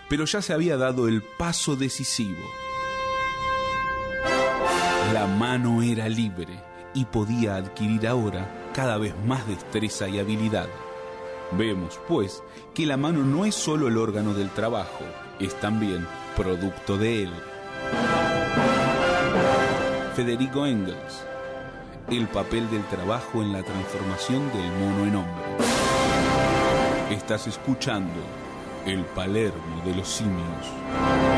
pero ya se había dado el paso decisivo. La mano era libre y podía adquirir ahora cada vez más destreza y habilidad. Vemos, pues, que la mano no es solo el órgano del trabajo, es también producto de él. Federico Engels, el papel del trabajo en la transformación del mono en hombre. Estás escuchando el Palermo de los simios.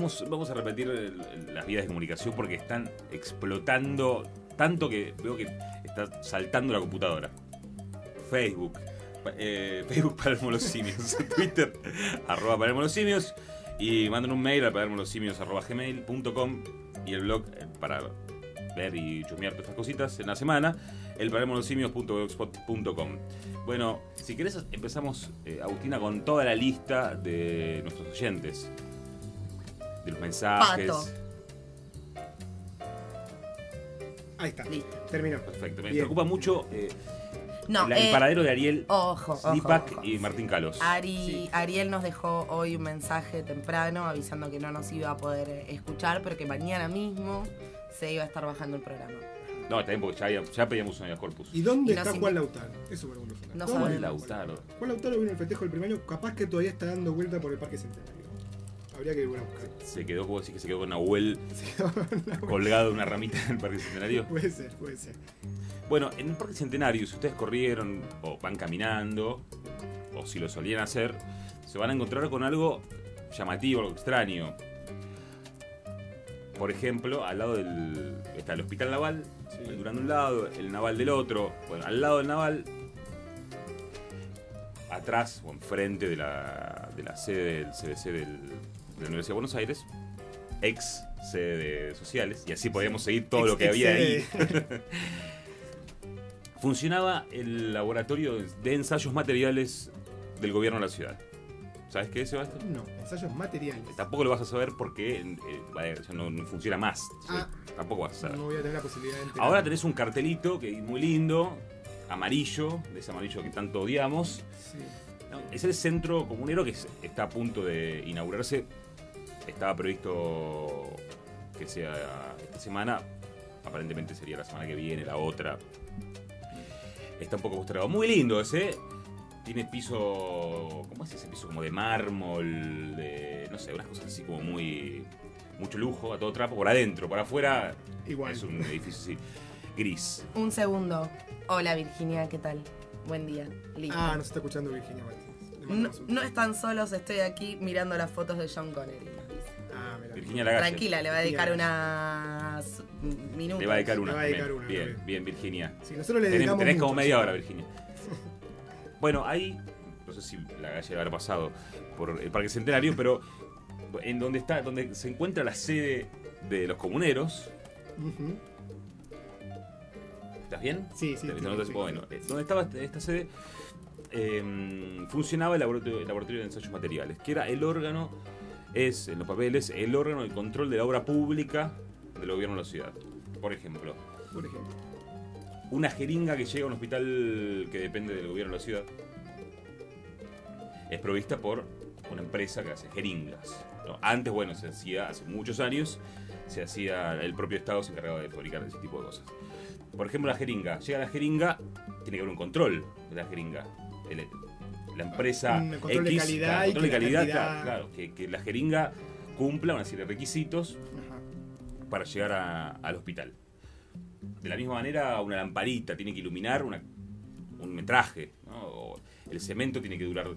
Vamos, vamos a repetir el- las vías de comunicación porque están explotando tanto que veo que está saltando la computadora. Facebook, eh, [laughs] Facebook Palermo los Simios, [laughs] Twitter, arroba Palermo los Simios y mandan un mail a gmail.com y el blog eh, para ver y chusmear todas estas cositas en la semana, el palermolosimios.blogspot.com. Bueno, si querés empezamos, eh, Agustina, con toda la lista de nuestros oyentes de los mensajes. Pato. Ahí está. Terminó. Perfecto. Me Bien. preocupa mucho eh, No, la- el eh, paradero de Ariel Ojo, ojo, Slipak ojo. y Martín Calos. Ari, Ariel nos dejó hoy un mensaje temprano avisando que no nos iba a poder eh, escuchar, pero que mañana mismo se iba a estar bajando el programa. No, está bien porque ya, ya pedíamos un corpus. ¿Y dónde Y está Juan Lautaro? Eso me pregunto. No ¿Dónde sabemos. está Lautaro. Juan Lautaro vino al festejo del primer año, capaz que todavía está dando vuelta por el Parque Centenario. Habría que ir a buscar. Se quedó, como decir que se quedó con Nahuel [laughs] colgado de una ramita en el Parque Centenario. Puede ser, puede ser. Bueno, en el Parque Centenario, si ustedes corrieron o van caminando, o si lo solían hacer, se van a encontrar con algo llamativo, algo extraño. Por ejemplo, al lado del. está el Hospital Naval, el Durán de un lado, el Naval del otro. Bueno, al lado del Naval, atrás o enfrente de la, de la sede del CBC del- de la Universidad de Buenos Aires, ex sede de sociales, y así podíamos seguir todo Ex- lo que había ahí. [laughs] Funcionaba el laboratorio de ensayos materiales del gobierno de la ciudad. ¿Sabes qué es, Sebastián? No, ensayos materiales. Tampoco lo vas a saber porque eh, vale, ya no, no funciona más. Ah. Tampoco vas a saber. No voy a tener la posibilidad de enterarme. Ahora tenés un cartelito que es muy lindo, amarillo, de ese amarillo que tanto odiamos. Sí. No, es el centro comunero que es- está a punto de inaugurarse. Estaba previsto que sea esta semana. Aparentemente sería la semana que viene, la otra. Está un poco postergado. Muy lindo ese. Tiene piso. ¿Cómo es ese piso? Como de mármol, de. No sé, unas cosas así como muy. Mucho lujo, a todo trapo. Por adentro, por afuera. Igual. Es un edificio así. Gris. Un segundo. Hola Virginia, ¿qué tal? Buen día. Listo. Ah, nos está escuchando Virginia Martínez. No, no están solos, estoy aquí mirando las fotos de John Connery. Virginia Lagalle. Tranquila, le va a dedicar unas minutos. Le va a dedicar una. Le va a dedicar también. una, bien, bien, Virginia. Sí, nosotros le Tenés- dedicamos tenés como media hora, Virginia. Bueno, ahí, no sé si la calle habrá pasado por el Parque Centenario, [laughs] pero en donde está, donde se encuentra la sede de los comuneros. ¿Estás bien? Sí, sí. Bueno, eh, donde estaba esta- esta sede eh, funcionaba el laboratorio, el laboratorio de ensayos materiales, que era el órgano, es en los papeles, el órgano de control de la obra pública del gobierno de la ciudad. Por ejemplo, Por ejemplo. una jeringa que llega a un hospital que depende del gobierno de la ciudad es provista por una empresa que hace jeringas. ¿no? Antes, bueno, se hacía, hace muchos años, se hacía, el propio Estado se encargaba de fabricar ese tipo de cosas. Por ejemplo, la jeringa. Llega la jeringa, tiene que haber un control de la jeringa. El- la empresa Un control de X, calidad claro, control de que calidad, claro, claro, que, que la jeringa cumpla una serie de requisitos para llegar a- al hospital. De la misma manera, una lamparita tiene que iluminar una- un metraje. ¿no? O el cemento tiene que durar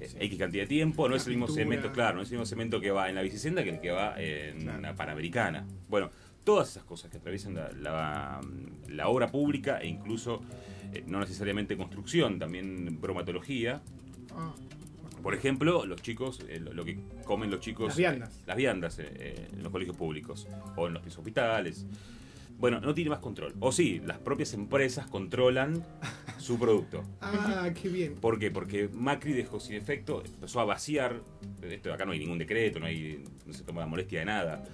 eh, X cantidad de tiempo. No es el mismo pintura. cemento, claro, no es el mismo cemento que va en la bicicenda que el que va en una panamericana. Bueno, todas esas cosas que atraviesan la, la- la obra pública e incluso, eh, no necesariamente construcción, también bromatología, Ah, Por ejemplo, los chicos, eh, lo, lo que comen los chicos. Las viandas. eh, las viandas eh, eh, en los colegios públicos o en los hospitales. Bueno, no tiene más control. O sí, las propias empresas controlan [laughs] su producto. Ah, qué bien. ¿Por qué? Porque Macri dejó sin efecto, empezó a vaciar. Esto acá no hay ningún decreto, no, hay, no se toma la molestia de nada.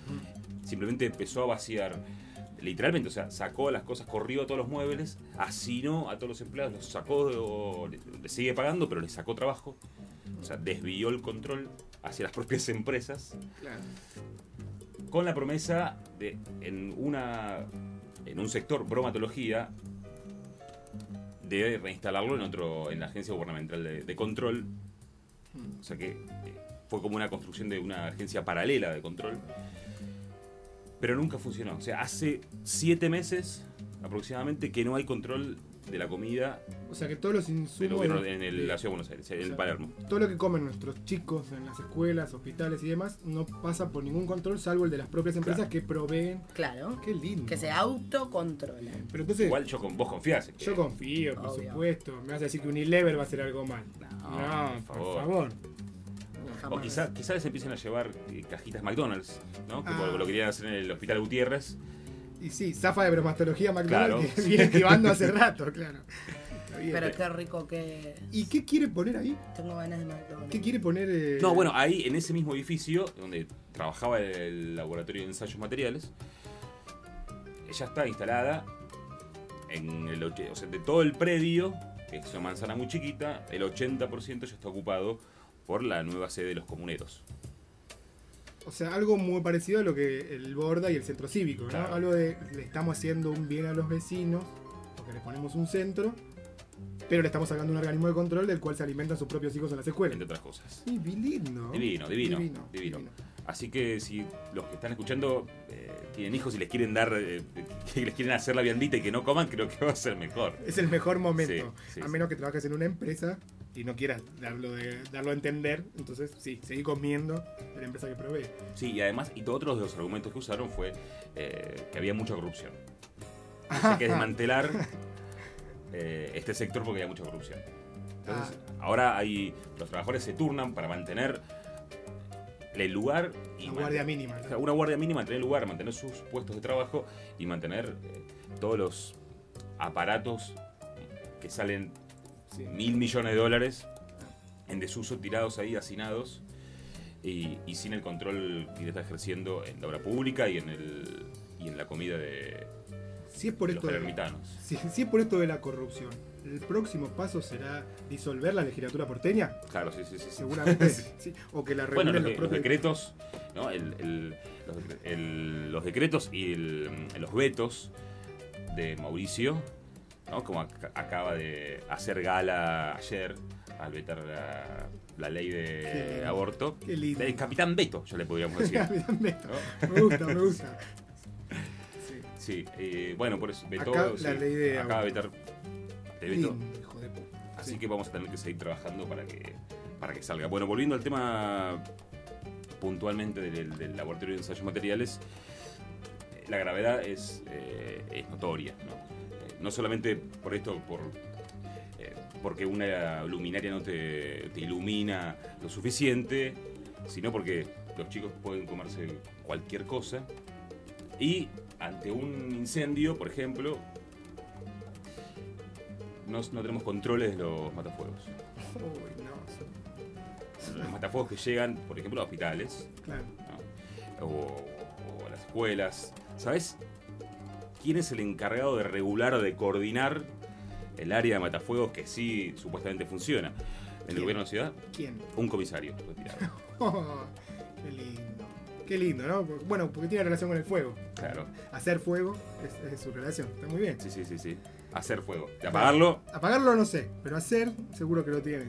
Simplemente empezó a vaciar, literalmente, o sea, sacó las cosas, corrió todos los muebles, hacinó a todos los empleados, los sacó, le, le sigue pagando, pero les sacó trabajo. O sea, desvió el control hacia las [laughs] propias empresas Claro. con la promesa de en una en un sector bromatología de reinstalarlo en otro en la agencia gubernamental de, de control o sea que eh, fue como una construcción de una agencia paralela de control pero nunca funcionó o sea hace siete meses aproximadamente que no hay control de la comida O sea que todos los insumos. de- en el- la ciudad de Buenos Aires en o sea, Palermo Todo lo que comen nuestros chicos en las escuelas, hospitales y demás no pasa por ningún control salvo el de las propias empresas que proveen. Claro. Qué lindo. Que se autocontrolen. Pero entonces. igual yo con vos confías Yo confío, por Obvio. supuesto. Me vas a decir que Unilever va a hacer algo mal. No, No, por por favor. Favor. O quizás quizá les empiecen a llevar eh, cajitas McDonald's, ¿no? Como Ah. lo querían hacer en el Hospital Gutiérrez. Y sí, zafa de bromatología McDonald's Claro. que [laughs] viene esquivando hace [laughs] rato, claro. Pero qué rico que. ¿Y qué quiere poner ahí? Tengo ganas de McDonald's. ¿Qué quiere poner? eh, No, bueno, ahí en ese mismo edificio, donde trabajaba el laboratorio de ensayos materiales, ella está instalada en el o sea, de todo el predio, que es una manzana muy chiquita, el 80% ya está ocupado por la nueva sede de los comuneros. O sea, algo muy parecido a lo que el Borda y el centro cívico, ¿no? Claro. Algo de le estamos haciendo un bien a los vecinos, porque les ponemos un centro, pero le estamos sacando un organismo de control del cual se alimentan sus propios hijos en las escuelas. Entre otras cosas. Lindo. Divino, divino, divino, Así que si los que están escuchando eh, tienen hijos y les quieren dar, eh, [laughs] que les quieren hacer la viandita y que no coman, creo que va a ser mejor. Es el mejor momento. Sí, sí, a menos que trabajes en una empresa y no quieras darlo, de, darlo a entender, entonces sí, seguí comiendo de la empresa que provee. Sí, y además, y otro de los argumentos que usaron fue eh, que había mucha corrupción. Hay que desmantelar [laughs] eh, este sector porque hay mucha corrupción. Entonces, ahora hay los trabajadores se turnan para mantener el lugar y man- guardia mínima, ¿no? O sea, una guardia mínima, mantener el lugar, mantener sus puestos de trabajo y mantener eh, todos los aparatos que salen mil millones de dólares en desuso tirados ahí, hacinados y, y sin el control que está ejerciendo en la obra pública y en el y en la comida de Si es por los esto palermitanos. si, si es por esto de la corrupción, el próximo paso será disolver la legislatura porteña. Claro, sí, sí, sí. Seguramente. [laughs] sí. O que la Bueno, los, los los decretos, ¿no? El- el- los, el- los decretos y el- los vetos de Mauricio, ¿no? Como ac- acaba de hacer gala ayer al vetar la, la ley de aborto. qué lindo. El capitán Beto, ya le podríamos decir. [laughs] Capitán Beto. ¿no? Me gusta, me gusta. Sí, eh, bueno, por eso vetó, Acá sí, la ley de acaba de vetar de. Lindo, hijo de puta. Así que vamos a tener que seguir trabajando para que, para que salga. Bueno, volviendo al tema puntualmente del, del laboratorio de ensayos materiales, la gravedad es, eh, es notoria. ¿no? No solamente por esto, por, eh, porque una luminaria no te, te ilumina lo suficiente, sino porque los chicos pueden comerse cualquier cosa. Y ante un incendio, por ejemplo, no, no tenemos controles de los matafuegos. Uy, no. Los matafuegos que llegan, por ejemplo, a hospitales Claro. ¿no? o, o a las escuelas. ¿Sabes quién es el encargado de regular, de coordinar el área de matafuegos que sí supuestamente funciona en el gobierno de la ciudad? ¿Quién? Un comisario retirado. [laughs] Oh, qué lindo. Qué lindo, ¿no? Bueno, porque tiene relación con el fuego. Claro. Hacer fuego es, es su relación. Está muy bien. Sí, sí, sí, sí. Hacer fuego. De apagarlo, Apagarlo no sé, pero hacer seguro que lo tiene.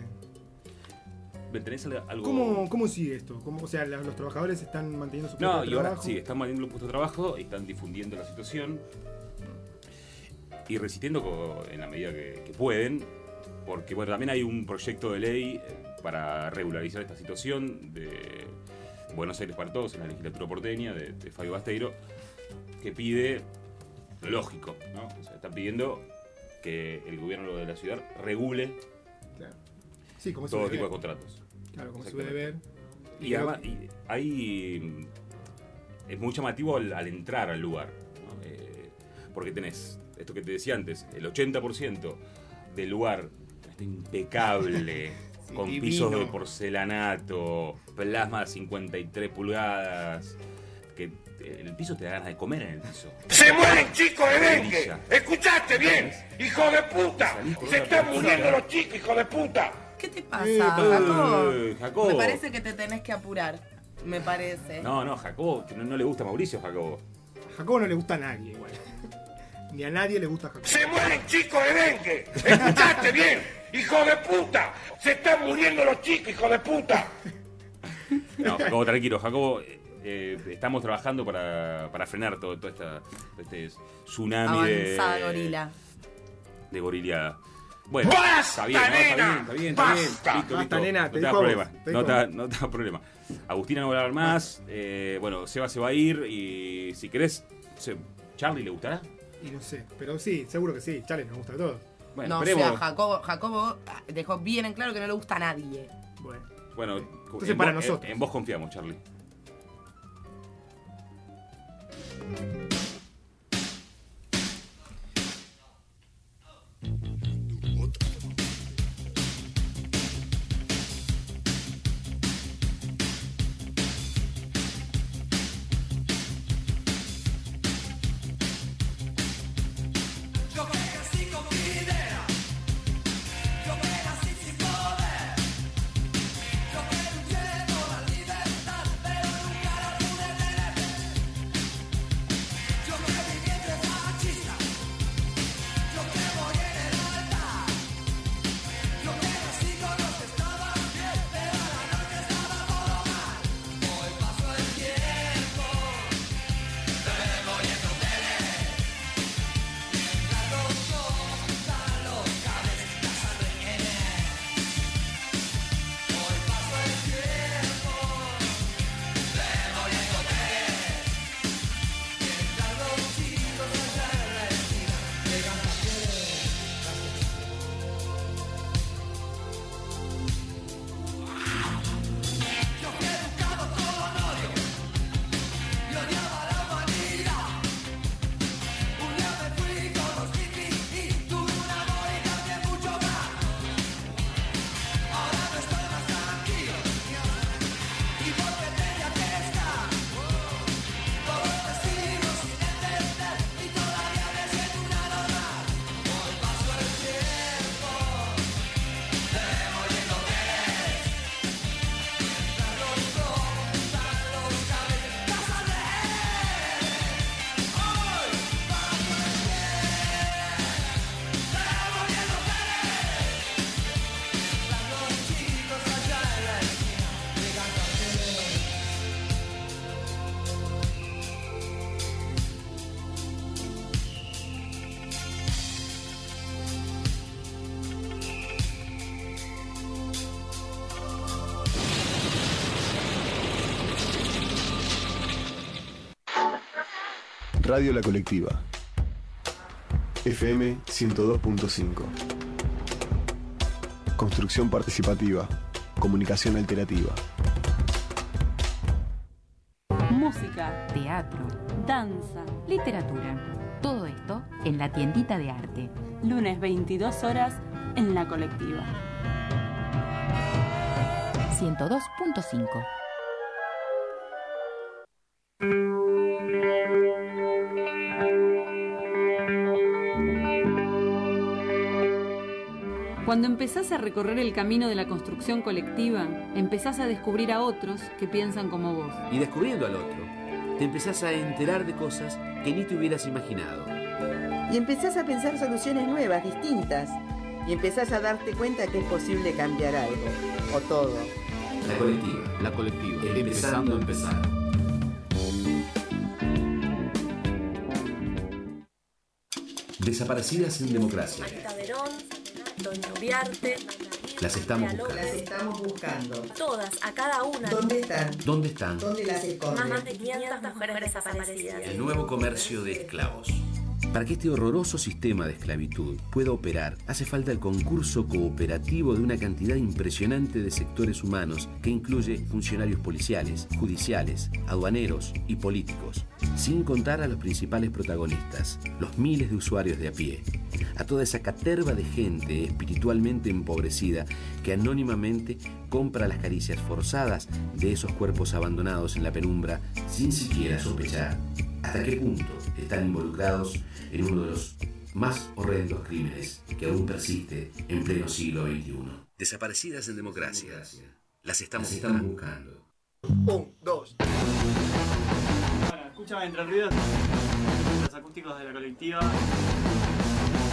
¿Tenés al- algo? ¿Cómo, cómo sigue esto? ¿Cómo, o sea, la- los trabajadores están manteniendo su No, puesto de y ahora trabajo? sí, están manteniendo un puesto de trabajo y están difundiendo la situación y resistiendo en la medida que, que pueden, porque bueno, también hay un proyecto de ley eh, para regularizar esta situación de Buenos Aires para Todos en la legislatura porteña de, de Fabio Basteiro, que pide lo lógico, ¿no? O sea, están pidiendo que el gobierno de la ciudad regule Claro. Sí, como todo tipo de contratos. Claro, como su Exactamente. deber. Y, además, y ahí mm, es muy llamativo al, al entrar al lugar. ¿no? Eh, porque tenés esto que te decía antes, el 80% del lugar está impecable, [laughs] Sí, con divino. pisos de porcelanato, plasma de 53 pulgadas, que el piso te da ganas de comer en el piso. ¡Se mueren chicos de dengue! ¡Escuchaste bien! ¡Hijo de puta! ¡Se están muriendo los chicos, hijo de puta! ¿Qué te pasa, Eh, Jacobo? eh, Jacobo. Me parece que te tenés que apurar. Me parece. No, no, Jacobo, que no, no le gusta a Mauricio, Jacobo. A Jacobo no le gusta a nadie igual. [laughs] Ni a nadie le gusta Jacobo. ¡Se mueren chicos de dengue! ¡Escuchaste [laughs] bien! ¡Hijo de puta! ¡Se están muriendo los chicos, hijo de puta! No, Jacobo, tranquilo, Jacobo. eh, eh, estamos trabajando para, para frenar todo, todo esta, este tsunami de, Avanzada gorila. de goriliada. Bueno, ¡Basta, está bien, ¿no? está bien, está bien, está bien. No te da a problema. te No te, a da- vos. no te da problema. Agustina no va a hablar más. eh, bueno, Seba se va a ir y si querés, se- ¿Charlie le gustará? Y no sé, pero sí, seguro que sí. Chale, nos gusta todo. Bueno, no, o esperemos. sea, Jacobo, Jacobo dejó bien en claro que no le gusta a nadie. Bueno. Bueno, Entonces en para vos- nosotros. En, en vos confiamos, Charlie. Radio La Colectiva. FM 102.5. Construcción participativa. Comunicación alternativa. Música, teatro, danza, literatura. Todo esto en la tiendita de arte. Lunes 22 horas en la colectiva. 102.5. Cuando empezás a recorrer el camino de la construcción colectiva, empezás a descubrir a otros que piensan como vos. Y descubriendo al otro, te empezás a enterar de cosas que ni te hubieras imaginado. Y empezás a pensar soluciones nuevas, distintas. Y empezás a darte cuenta que es posible cambiar algo. O todo. La colectiva. La colectiva. Empezando a empezar. Desaparecidas en democracia. Verón, Doña Ubiarte. Las estamos buscando. Las estamos buscando. Todas, a cada una. ¿Dónde están? ¿Dónde están? ¿Dónde las esconden? Más de 500 mujeres desaparecidas. El nuevo comercio de esclavos. Para que este horroroso sistema de esclavitud pueda operar, hace falta el concurso cooperativo de una cantidad impresionante de sectores humanos que incluye funcionarios policiales, judiciales, aduaneros y políticos, sin contar a los principales protagonistas, los miles de usuarios de a pie, a toda esa caterva de gente espiritualmente empobrecida que anónimamente compra las caricias forzadas de esos cuerpos abandonados en la penumbra sin siquiera sospechar. Hasta qué punto están involucrados en uno de los más horrendos crímenes que aún persiste en pleno siglo XXI. Desaparecidas en democracia. Las estamos, estamos buscando. Un, dos. Bueno, escúchame entre ruidos. Los acústicos de la colectiva.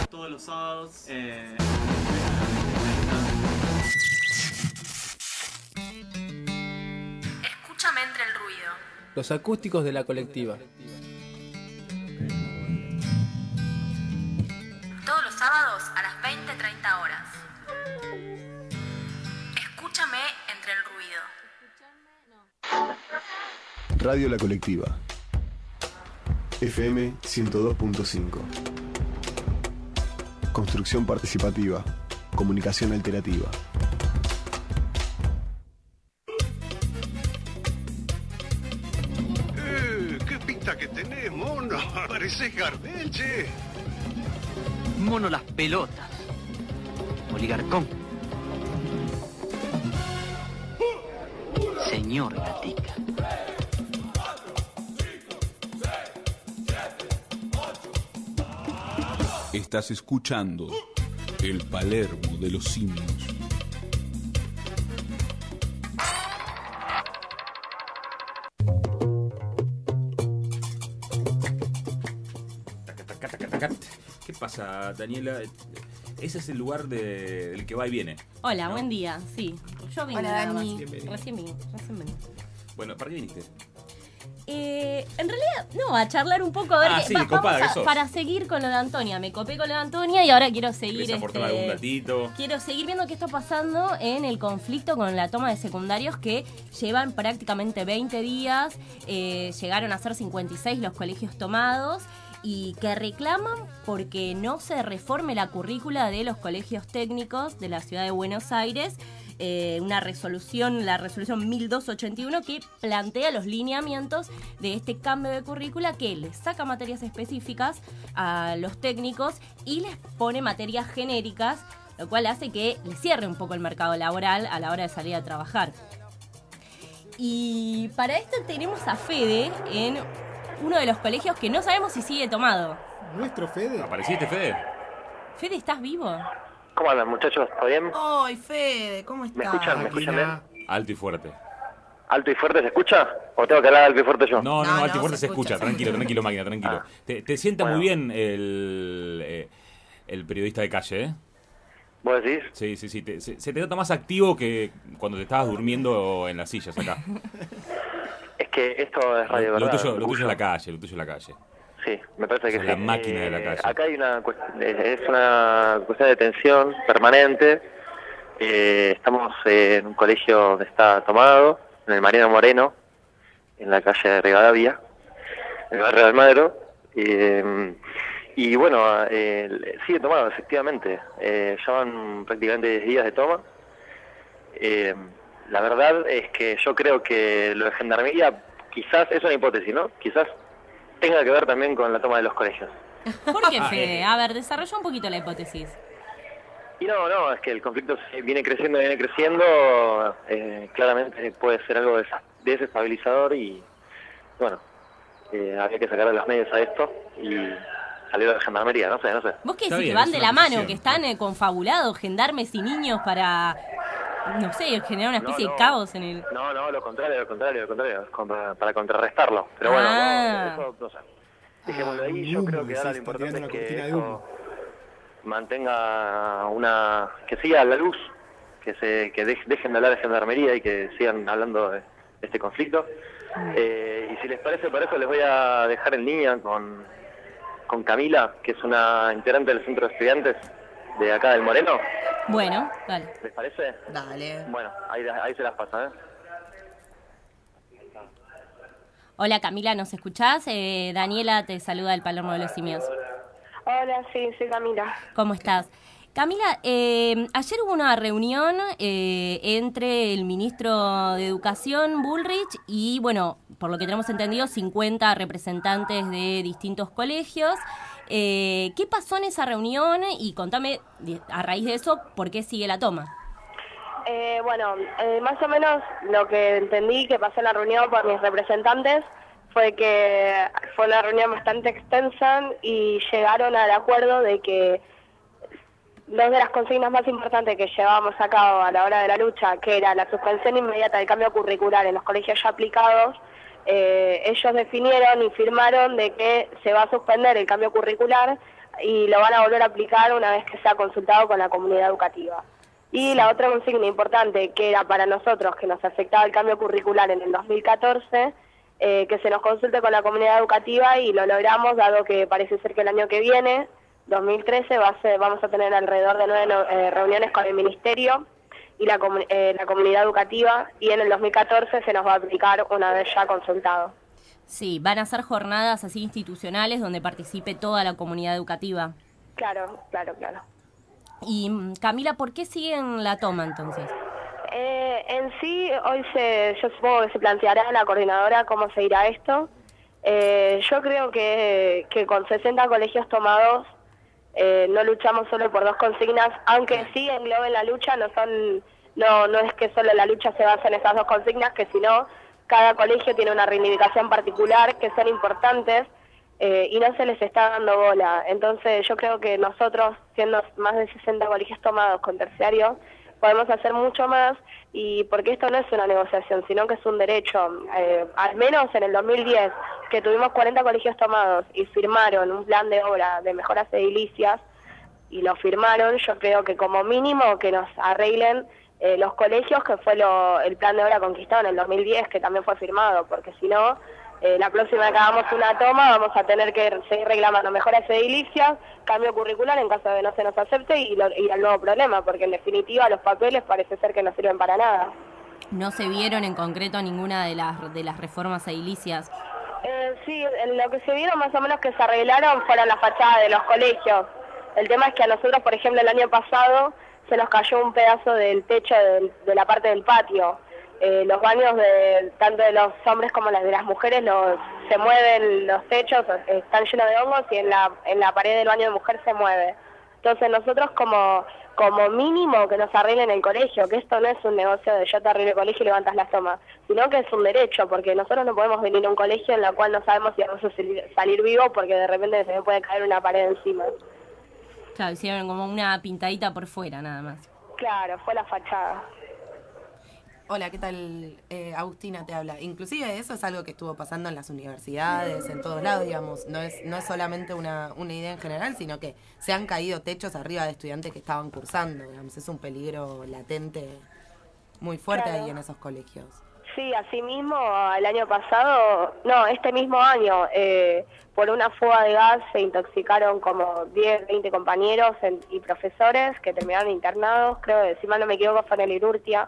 Todos los sábados. Eh, Escúchame entre el ruido. Los acústicos de la colectiva. Sábados a las 20-30 horas. Escúchame entre el ruido. Radio La Colectiva. FM 102.5. Construcción participativa. Comunicación alternativa. Eh, ¿Qué pinta que tenés, mono? [laughs] Pareces Gardel, che. Mono las pelotas. Oligarcón. Señor Gatica. Estás escuchando el Palermo de los simios. ¿Qué pasa, Daniela? Ese es el lugar de- del que va y viene. Hola, ¿no? buen día. Sí, yo vine. Hola, Dani. Recién vine, recién vine. Bueno, ¿para qué viniste? Eh, en realidad, no, a charlar un poco, a ver Ah, qué- sí, va- copada vamos a- que sos. para seguir con lo de Antonia. Me copé con lo de Antonia y ahora quiero seguir. ¿Querés aportar este, algún datito? Quiero seguir viendo qué está pasando en el conflicto con la toma de secundarios que llevan prácticamente 20 días, eh, llegaron a ser 56 los colegios tomados y que reclaman porque no se reforme la currícula de los colegios técnicos de la ciudad de Buenos Aires. eh, una resolución, la resolución 1281, que plantea los lineamientos de este cambio de currícula que les saca materias específicas a los técnicos y les pone materias genéricas, lo cual hace que les cierre un poco el mercado laboral a la hora de salir a trabajar. Y para esto tenemos a Fede en uno de los colegios que no sabemos si sigue tomado. ¿Nuestro Fede? ¿Apareciste, Fede? Fede, ¿estás vivo? ¿Cómo andan, muchachos? ¿Todo bien? Ay, Fede, ¿cómo estás? ¿Me escuchan? ¿Me escuchan bien? Alto y fuerte. ¿Alto y fuerte se escucha? ¿O tengo que hablar alto y fuerte yo? No, no, no, alto y fuerte se, escucha. Tranquilo, tranquilo, máquina, tranquilo. Te, te sienta muy bien el, eh, el periodista de calle, ¿eh? ¿Vos decís? Sí, sí, sí. te- se, se te nota más activo que cuando te estabas durmiendo en las sillas acá. [laughs] Es que esto es radio Lo verdad. tuyo, lo tuyo es la calle, lo tuyo es la calle. Sí, me parece que Sos sí. la máquina de la Eh, calle. Acá hay una es una cuestión de tensión permanente. Eh, estamos en un colegio donde está tomado, en el Mariano Moreno, en la calle de Rivadavia, en el barrio de Almagro. Eh, y bueno, eh, sigue tomado, efectivamente. Eh, ya van prácticamente 10 días de toma. La verdad es que yo creo que lo de gendarmería, quizás, es una hipótesis, ¿no? Quizás tenga que ver también con la toma de los colegios. ¿Por qué, Fede? A ver, desarrolla un poquito la hipótesis. Y no, no, es que el conflicto se- viene creciendo, viene creciendo, eh, claramente puede ser algo desa- desestabilizador y bueno, eh, había que sacar de los medios a esto y salir de la gendarmería, no sé, no sé. Vos que Está si bien, van de la mano, que están eh, confabulados, gendarmes y niños para, no sé, generar una especie No, de caos en el... No, no, lo contrario, lo contrario, lo contrario, es contra- para contrarrestarlo. Pero bueno, Ah. no, eso, no sé. Dejémoslo ahí, yo creo que ahora lo importante es que mantenga una... que siga la luz, que se que dej- dejen de hablar de gendarmería y que sigan hablando de este conflicto. Eh, y si les parece, para eso les voy a dejar en línea con, con Camila, que es una integrante del centro de estudiantes de acá del Moreno. Bueno, dale. ¿Les parece? Dale. Bueno, ahí, ahí se las pasa, ¿eh? Hola Camila, ¿nos escuchás? Eh, Daniela te saluda del Palermo de los Simios. Hola, sí, soy Camila. ¿Cómo estás? Camila, eh, ayer hubo una reunión eh, entre el ministro de Educación, Bullrich, y, bueno, por lo que tenemos entendido, 50 representantes de distintos colegios. Eh, ¿Qué pasó en esa reunión? Y contame, a raíz de eso, ¿por qué sigue la toma? Eh, bueno, eh, más o menos lo que entendí que pasó en la reunión por mis representantes fue que fue una reunión bastante extensa y llegaron al acuerdo de que dos de las consignas más importantes que llevábamos a cabo a la hora de la lucha, que era la suspensión inmediata del cambio curricular en los colegios ya aplicados, eh, ellos definieron y firmaron de que se va a suspender el cambio curricular y lo van a volver a aplicar una vez que sea consultado con la comunidad educativa. Y la otra consigna importante, que era para nosotros, que nos afectaba el cambio curricular en el 2014, eh, que se nos consulte con la comunidad educativa y lo logramos, dado que parece ser que el año que viene, 2013, va a ser- vamos a tener alrededor de nueve eh, reuniones con el Ministerio y la, comu- eh, la comunidad educativa, y en el 2014 se nos va a aplicar una vez ya consultado. Sí, van a ser jornadas así institucionales donde participe toda la comunidad educativa. Claro, claro, claro. Y mm, Camila, ¿por qué siguen la toma entonces? Eh, en sí, hoy se, yo supongo que se planteará la coordinadora cómo se irá esto. Eh, yo creo que, que con 60 colegios tomados eh, no luchamos solo por dos consignas, aunque sí engloben la lucha, no son no no es que solo la lucha se basa en esas dos consignas, que sino cada colegio tiene una reivindicación particular que son importantes eh, y no se les está dando bola. Entonces yo creo que nosotros, siendo más de 60 colegios tomados con terciario, podemos hacer mucho más y porque esto no es una negociación, sino que es un derecho. Eh, al menos en el 2010, que tuvimos 40 colegios tomados y firmaron un plan de obra de mejoras edilicias y lo firmaron, yo creo que como mínimo que nos arreglen eh, los colegios, que fue lo, el plan de obra conquistado en el 2010, que también fue firmado, porque si no, eh, la próxima que hagamos una toma vamos a tener que seguir reclamando mejoras edilicias, cambio curricular en caso de no se nos acepte y, lo- y el nuevo problema, porque en definitiva los papeles parece ser que no sirven para nada. No se vieron en concreto ninguna de las, de las reformas edilicias. Eh, sí, en lo que se vieron más o menos que se arreglaron fueron las fachadas de los colegios. El tema es que a nosotros, por ejemplo, el año pasado se nos cayó un pedazo del techo de, la parte del patio. Eh, los baños de tanto de los hombres como las de las mujeres los, se mueven los techos, están llenos de hongos y en la, en la pared del baño de mujer se mueve. Entonces nosotros como como mínimo que nos arreglen el colegio, que esto no es un negocio de yo te arreglo el colegio y levantas las tomas, sino que es un derecho, porque nosotros no podemos venir a un colegio en la cual no sabemos si vamos a salir, salir vivos porque de repente se me puede caer una pared encima. Claro, hicieron como una pintadita por fuera nada más. Claro, fue la fachada. Hola, ¿qué tal? Eh, Agustina te habla. Inclusive eso es algo que estuvo pasando en las universidades, en todos lados, digamos. No es, no es solamente una, una idea en general, sino que se han caído techos arriba de estudiantes que estaban cursando, digamos. Es un peligro latente muy fuerte Claro. ahí en esos colegios. Sí, asimismo, el año pasado, no, este mismo año, eh, por una fuga de gas se intoxicaron como 10, 20 compañeros en- y profesores que terminaron internados, creo que si mal no me equivoco fue en el Irurtia.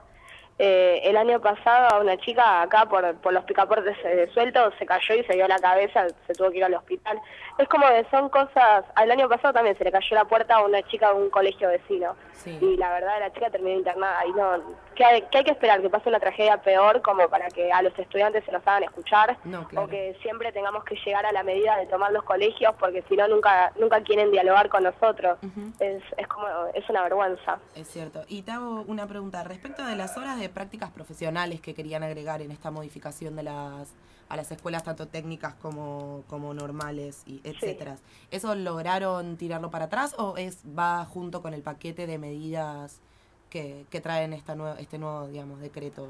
Eh, el año pasado a una chica acá por, por los picaportes eh, sueltos se cayó y se dio la cabeza, se tuvo que ir al hospital. Es como que son cosas, al año pasado también se le cayó la puerta a una chica de un colegio vecino y la verdad la chica terminó internada y no, que hay, que hay que esperar que pase una tragedia peor como para que a los estudiantes se nos hagan escuchar o que siempre tengamos que llegar a la medida de tomar los colegios porque si no nunca nunca quieren dialogar con nosotros. es, es como, es una vergüenza. Es cierto. Y te hago una pregunta respecto de las horas de prácticas profesionales que querían agregar en esta modificación de las a las escuelas tanto técnicas como, como normales y etcétera. ¿Eso lograron tirarlo para atrás o es va junto con el paquete de medidas que, que traen esta nueva, este nuevo digamos decreto?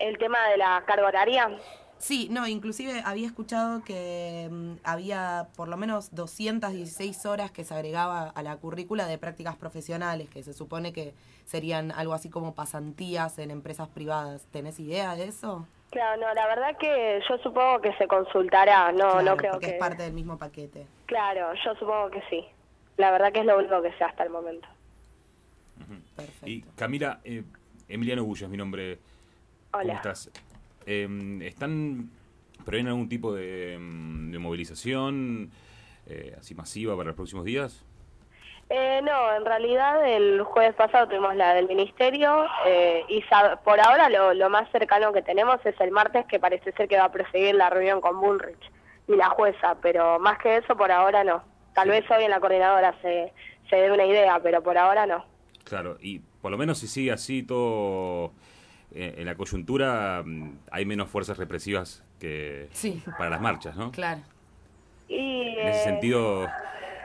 El tema de la carga horaria. Sí, no, inclusive había escuchado que mm, había por lo menos 216 horas que se agregaba a la currícula de prácticas profesionales, que se supone que serían algo así como pasantías en empresas privadas. ¿Tenés idea de eso? Claro, no, la verdad que yo supongo que se consultará, no, Claro, no creo porque que... es parte del mismo paquete. Claro, yo supongo que sí. La verdad que es lo único que sé hasta el momento. Y Camila, eh, Emiliano Bullo es mi nombre. ¿Cómo Hola. estás? Eh, ¿Están prevén algún tipo de, mm, de movilización? eh, así masiva para los próximos días? Eh, no, en realidad el jueves pasado tuvimos la del ministerio eh, y por ahora lo, lo más cercano que tenemos es el martes que parece ser que va a proseguir la reunión con Bullrich y la jueza, pero más que eso por ahora no. Tal vez hoy en la coordinadora se, se dé una idea, pero por ahora no. Claro, y por lo menos si sigue así todo en la coyuntura, mm, hay menos fuerzas represivas que Sí. para las marchas, ¿no? Claro. Y, En ese eh, sentido,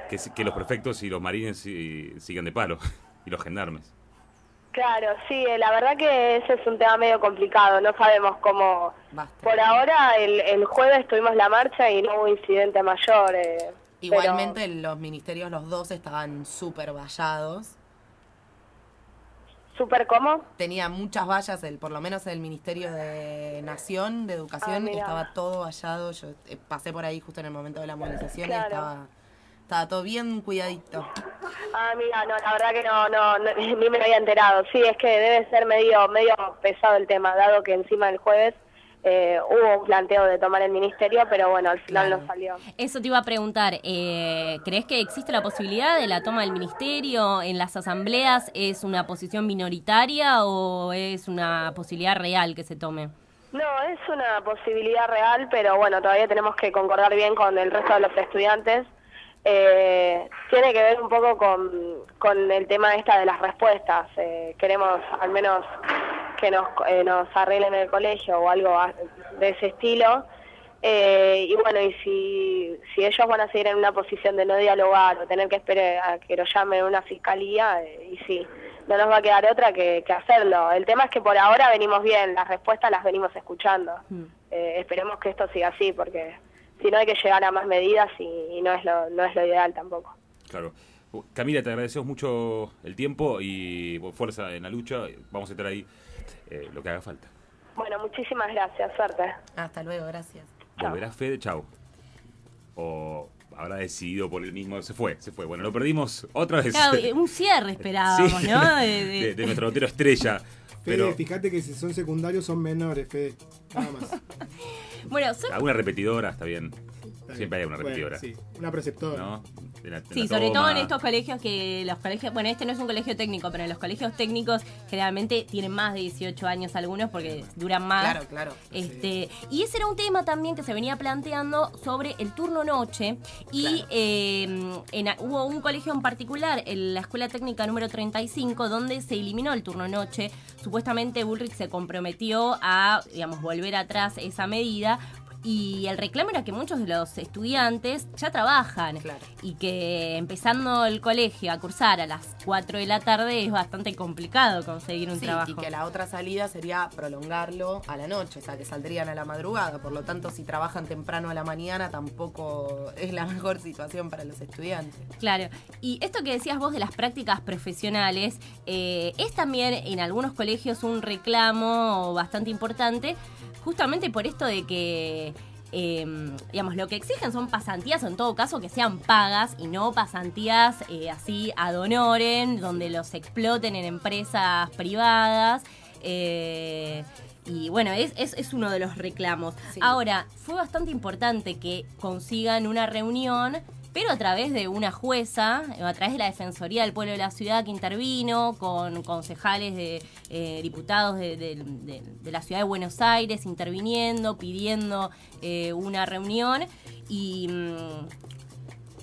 que, los prefectos y los marines si- sigan de palo, [laughs] y los gendarmes. Claro, sí, eh, la verdad que ese es un tema medio complicado, no sabemos cómo... Por ahora el, el jueves tuvimos la marcha y no hubo incidente mayor. eh, Igualmente los ministerios, los dos, estaban súper vallados. ¿Súper cómo? Tenía muchas vallas, el, por lo menos el Ministerio de Nación, de Ah, Educación, mira. estaba todo vallado. Yo eh, pasé por ahí justo en el momento de la movilización Claro. y estaba, estaba todo bien cuidadito. Ah, mira, no, la verdad que no, no, no, ni me había enterado. Sí, es que debe ser medio, medio pesado el tema, dado que encima el jueves eh, hubo un planteo de tomar el ministerio, pero bueno, al final no salió. Eso te iba a preguntar, eh, ¿crees que existe la posibilidad de la toma del ministerio en las asambleas? ¿Es una posición minoritaria o es una posibilidad real que se tome? No, es una posibilidad real, pero bueno, todavía tenemos que concordar bien con el resto de los estudiantes. Eh, tiene que ver un poco con, con el tema esta de las respuestas. Eh, queremos al menos que nos, eh, nos arreglen el colegio o algo de ese estilo. Eh, y bueno, y si, si ellos van a seguir en una posición de no dialogar o tener que esperar a que lo llamen una fiscalía, eh, y sí, no nos va a quedar otra que, que hacerlo. El tema es que por ahora venimos bien, las respuestas las venimos escuchando. Eh, esperemos que esto siga así, porque si no hay que llegar a más medidas y, y no es lo, no es lo ideal tampoco. Claro. Camila, te agradecemos mucho el tiempo y fuerza en la lucha. Vamos a estar ahí eh, lo que haga falta. Bueno, muchísimas gracias, suerte. Hasta luego, gracias. ¿Volverá Fede? Chau. O habrá decidido por el mismo. Se fue, se fue. Bueno, lo perdimos otra vez. Claro, [laughs] un cierre esperábamos, Sí. ¿no? [laughs] De- de- de, de nuestro notero estrella. Fede, Pero fíjate que si son secundarios son menores, Fede. Nada más. [laughs] Bueno, son- alguna repetidora está bien. Siempre hay una Bueno, repetidora. sí, una preceptora. ¿No? De la- de Sí, la sobre todo en estos colegios que los colegios, bueno, este no es un colegio técnico, pero los colegios técnicos generalmente tienen más de 18 años algunos porque duran más. Claro, claro. Este, y ese era un tema también que se venía planteando sobre el turno noche y eh, en- hubo un colegio en particular, en la Escuela Técnica número 35, donde se eliminó el turno noche. Supuestamente Bullrich se comprometió a, digamos, volver atrás esa medida. Y el reclamo era que muchos de los estudiantes ya trabajan y que empezando el colegio a cursar a las 4 de la tarde es bastante complicado conseguir un Sí, trabajo. y que la otra salida sería prolongarlo a la noche, o sea, que saldrían a la madrugada. Por lo tanto, si trabajan temprano a la mañana, tampoco es la [laughs] mejor situación para los estudiantes. Claro, y esto que decías vos de las prácticas profesionales, eh, es también en algunos colegios un reclamo bastante importante, justamente por esto de que, eh, digamos, lo que exigen son pasantías, o en todo caso que sean pagas y no pasantías eh, así ad honorem, donde los exploten en empresas privadas. eh, y bueno, es, es, es uno de los reclamos. Ahora, fue bastante importante que consigan una reunión pero a través de una jueza, eh, a través de la Defensoría del Pueblo de la Ciudad que intervino, con concejales de eh, diputados de, la Ciudad de Buenos Aires interviniendo, pidiendo eh, una reunión. Y... mm,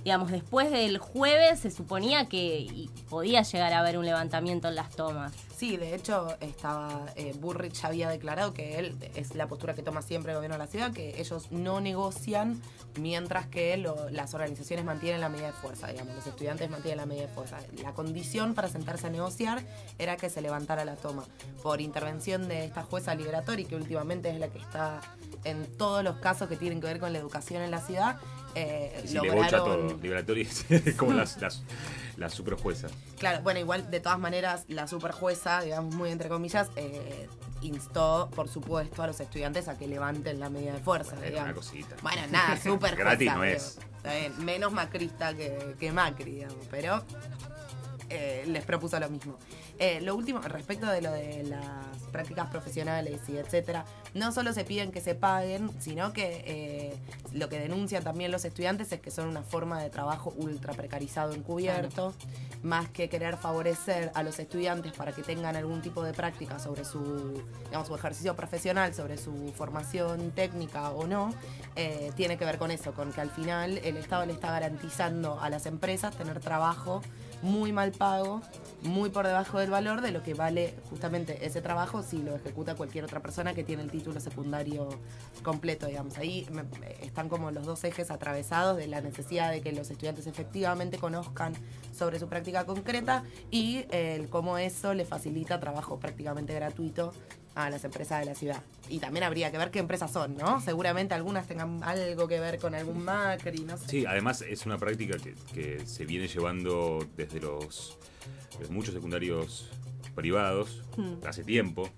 Digamos, después del jueves se suponía que podía llegar a haber un levantamiento en las tomas. Sí, de hecho, estaba eh, Burrich había declarado que él, es la postura que toma siempre el gobierno de la ciudad, que ellos no negocian mientras que lo- las organizaciones mantienen la medida de fuerza, digamos, los estudiantes mantienen la medida de fuerza. La condición para sentarse a negociar era que se levantara la toma. Por intervención de esta jueza Liberatori, que últimamente es la que está en todos los casos que tienen que ver con la educación en la ciudad, eh, le bocha lograron... todo, liberatorio, [laughs] como las, las, las superjuezas. Claro, bueno, igual de todas maneras la superjueza, digamos muy entre comillas, eh, instó, por supuesto, a los estudiantes a que levanten la medida de fuerza. Era digamos. una cosita. Bueno, nada, [laughs] súper Gratis no digo. es. Bien, menos macrista que, que Macri, digamos, pero eh, les propuso lo mismo. Eh, lo último, respecto de lo de las prácticas profesionales y etcétera, no solo se piden que se paguen, sino que eh, lo que denuncian también los estudiantes es que son una forma de trabajo ultra precarizado encubierto, más que querer favorecer a los estudiantes para que tengan algún tipo de práctica sobre su, digamos, su ejercicio profesional, sobre su formación técnica o no, eh, tiene que ver con eso, con que al final el Estado le está garantizando a las empresas tener trabajo muy mal pago, muy por debajo del valor de lo que vale justamente ese trabajo si lo ejecuta cualquier otra persona que tiene el título secundario completo, digamos. Ahí están como los dos ejes atravesados de la necesidad de que los estudiantes efectivamente conozcan sobre su práctica concreta y eh, el cómo eso le facilita trabajo prácticamente gratuito a las empresas de la ciudad. Y también habría que ver qué empresas son, ¿no? Seguramente algunas tengan algo que ver con algún Macri, no sé. Sí, además es una práctica que, que se viene llevando desde los desde muchos secundarios privados Hmm. hace tiempo,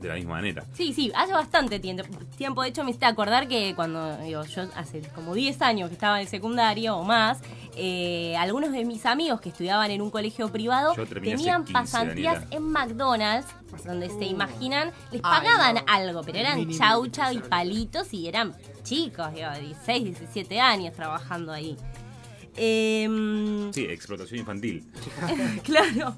de la misma manera. Sí, sí, hace bastante tiempo. tiempo. De hecho, me hiciste acordar que cuando digo, yo hace como 10 años que estaba en el secundario o más, eh, algunos de mis amigos que estudiaban en un colegio privado tenían 15, pasantías Daniela. en McDonald's, donde se imaginan, les Ay, pagaban no. algo, pero eran chaucha y palitos y eran chicos, digo, 16, 17 años trabajando ahí. Em, Sí, explotación infantil. [laughs] claro,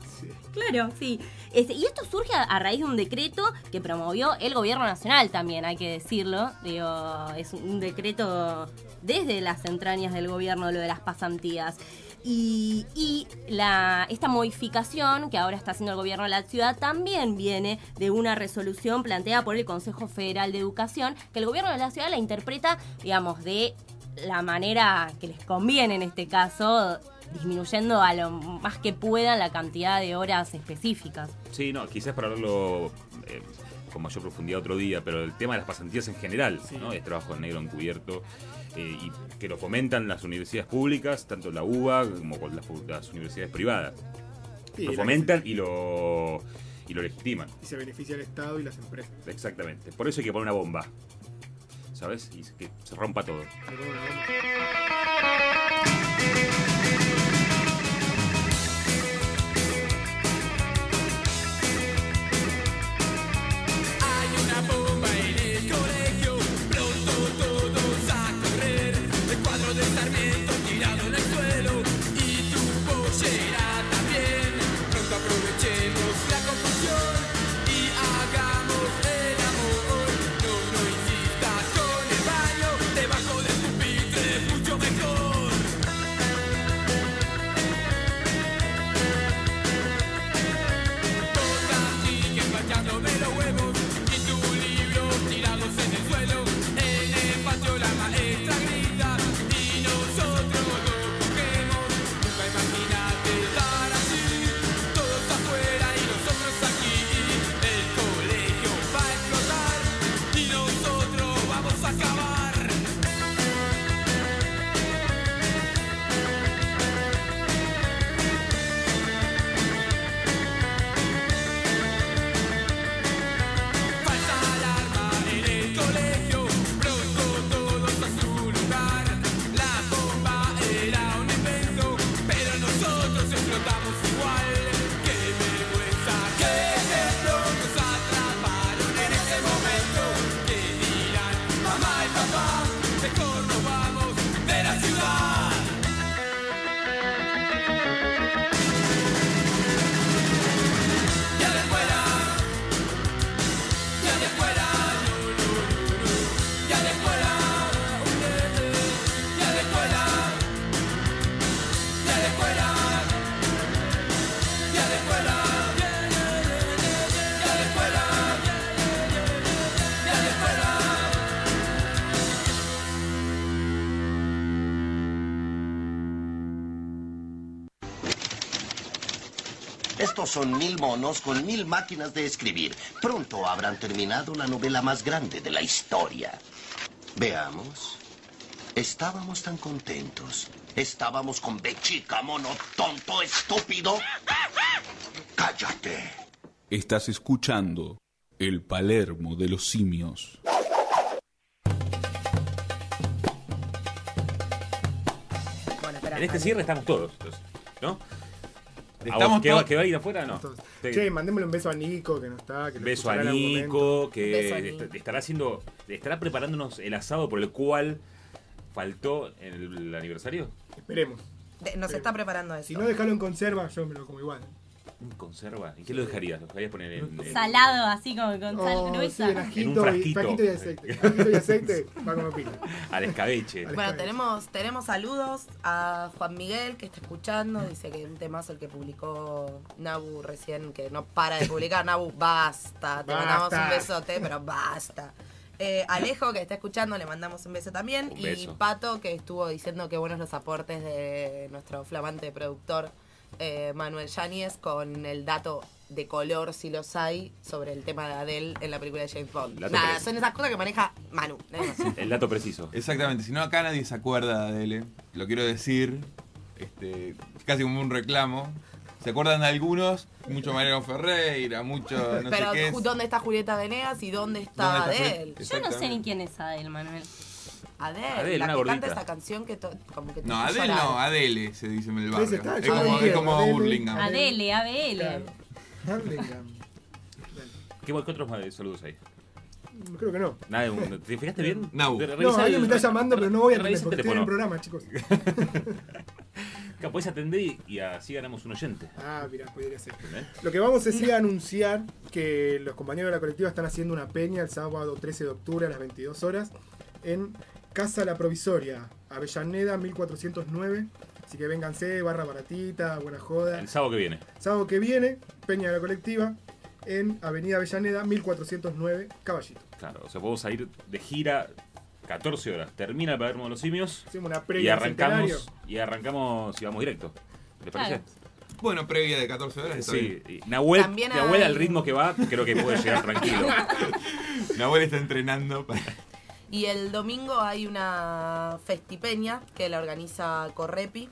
claro, sí. Este, y esto surge a, a raíz de un decreto que promovió el gobierno nacional también, hay que decirlo. Digo, es un decreto desde las entrañas del gobierno, lo de las pasantías. Y, y la, esta modificación que ahora está haciendo el gobierno de la ciudad también viene de una resolución planteada por el Consejo Federal de Educación, que el gobierno de la ciudad la interpreta, digamos, de la manera que les conviene en este caso, disminuyendo a lo más que puedan la cantidad de horas específicas. Sí, no, quizás para verlo eh, con mayor profundidad otro día, pero el tema de las pasantías en general, ¿no? Es trabajo en negro encubierto eh, y que lo fomentan las universidades públicas, tanto la UBA como con las, universidades privadas. Sí, lo fomentan y lo, y lo legitiman. Y se beneficia el Estado y las empresas. Exactamente. Por eso hay que poner una bomba. ¿Sabes? Y que se rompa todo. Son mil monos con mil máquinas de escribir. Pronto habrán terminado la novela más grande de la historia. Veamos. Estábamos tan contentos. Estábamos con Bechica, mono tonto, estúpido. Cállate. Estás escuchando El Palermo de los Simios. En este cierre estamos todos, entonces, ¿no? ¿A vos Estamos que, va, que va a ir afuera no? Che, mandémosle un beso a Nico, que no está. Que beso a Nico, que Beso a est- Nico. estará haciendo, estará preparándonos el asado por el cual faltó el aniversario. Esperemos. De- nos está preparando eso. Si no, dejarlo en conserva, yo me lo como igual. ¿Un conserva? ¿En qué lo dejarías? ¿Lo dejarías poner en, en- Salado, así como con sal Oh, gruesa. sí, en En un ajito, y, frasquito. frasquito y aceite. Frasquito y aceite, [laughs] va como pila. al escabeche? Bueno, tenemos, tenemos saludos a Juan Miguel que está escuchando. Dice que un temazo el que publicó Nabu recién, que no para de publicar. Nabu, basta. Te Basta. mandamos un besote, pero basta. Eh, Alejo, que está escuchando, le mandamos un beso también. Un y. Pato, que estuvo diciendo que buenos los aportes de nuestro flamante productor eh, Manuel Yáñez con el dato de color, si los hay, sobre el tema de Adele en la película de James Bond. Dato Nada, preciso. son esas cosas que maneja Manu. El dato preciso. Exactamente, si no acá nadie se acuerda de Adele, lo quiero decir, este, casi como un reclamo. ¿Se acuerdan de algunos? Mucho Mariano Ferreira, mucho no Pero sé qué. ju- ¿dónde está Julieta Venegas y dónde está ¿Dónde está Adele? Yo no sé ni quién es Adel, Manuel. Adele, Adele, la una que gordita. canta esa canción que to- como que No, Adele llorar. no, Adele se dice en el barrio. está, Es como, es como Adele. Burlingame. Adele, ABL. Claro. Hurlingham. ¿Qué, qué otros más saludos hay? Creo que no. Nada, ¿Te fijaste bien? No, revisa alguien el- me está llamando, pero no voy a atender porque estoy en el programa, chicos. [laughs] Podés atender y, así ganamos un oyente. Ah, mira, podría ser. ¿Entendés? Lo que vamos es ir a anunciar que los compañeros de la colectiva están haciendo una peña el sábado 13 de octubre a las 22 horas en Casa La Provisoria, Avellaneda 1409. Así que vénganse, barra baratita, buena joda. El sábado que viene. Sábado que viene, peña de la colectiva en Avenida Avellaneda 1409, Caballito. Claro, o sea, podemos salir de gira 14 horas. Termina el Palermo de los Simios. Hacemos una Y previa del arrancamos, y arrancamos y vamos directo. ¿Les parece? Bueno, previa de 14 horas. está Sí, bien. y Nahuel, También Nahuel hay- al ritmo que va, creo que puede llegar tranquilo. [laughs] Nahuel está entrenando para... Y el domingo hay una festipeña que la organiza Correpi,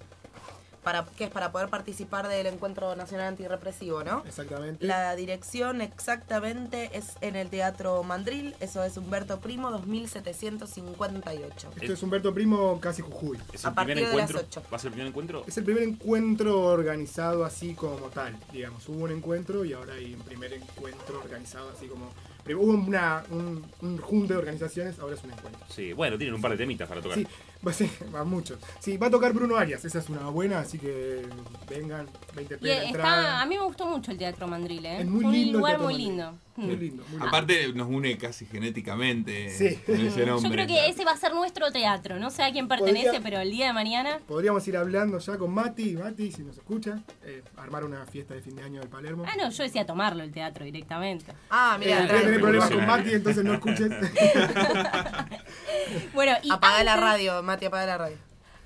para, que es para poder participar del Encuentro Nacional Antirrepresivo, ¿no? Exactamente. La dirección exactamente es en el Teatro Mandril, eso es Humberto Primo, 2758. Esto es Humberto Primo, casi Jujuy. ¿Es A el partir primer de las encuentro? 8. ¿Va a ser el primer encuentro? Es el primer encuentro organizado así como tal, digamos. Hubo un encuentro y ahora hay un primer encuentro organizado así como... Hubo una, un, un junte de organizaciones, ahora es un encuentro. Sí, bueno, tienen un par de temitas para tocar. Sí, va a, ser, va muchos. Sí, va a tocar Bruno Arias, esa es una buena, así que vengan, 20 Y pesos a mí me gustó mucho el Teatro Mandril, ¿eh? Es muy un lindo lugar muy lindo. Muy Mm. lindo, muy lindo. Aparte nos une casi genéticamente Sí. con ese [laughs] Yo nombre. creo que ese va a ser nuestro teatro. No sé a quién pertenece, Podría- pero el día de mañana. Podríamos ir hablando ya con Mati, Mati, si nos escucha, eh, armar una fiesta de fin de año del Palermo. Ah, no, yo decía tomarlo el teatro directamente. Ah, Eh, mira, a tener problemas con Mati, entonces no escuches. [laughs] [laughs] Bueno, y apaga la radio, Mati, apaga la radio.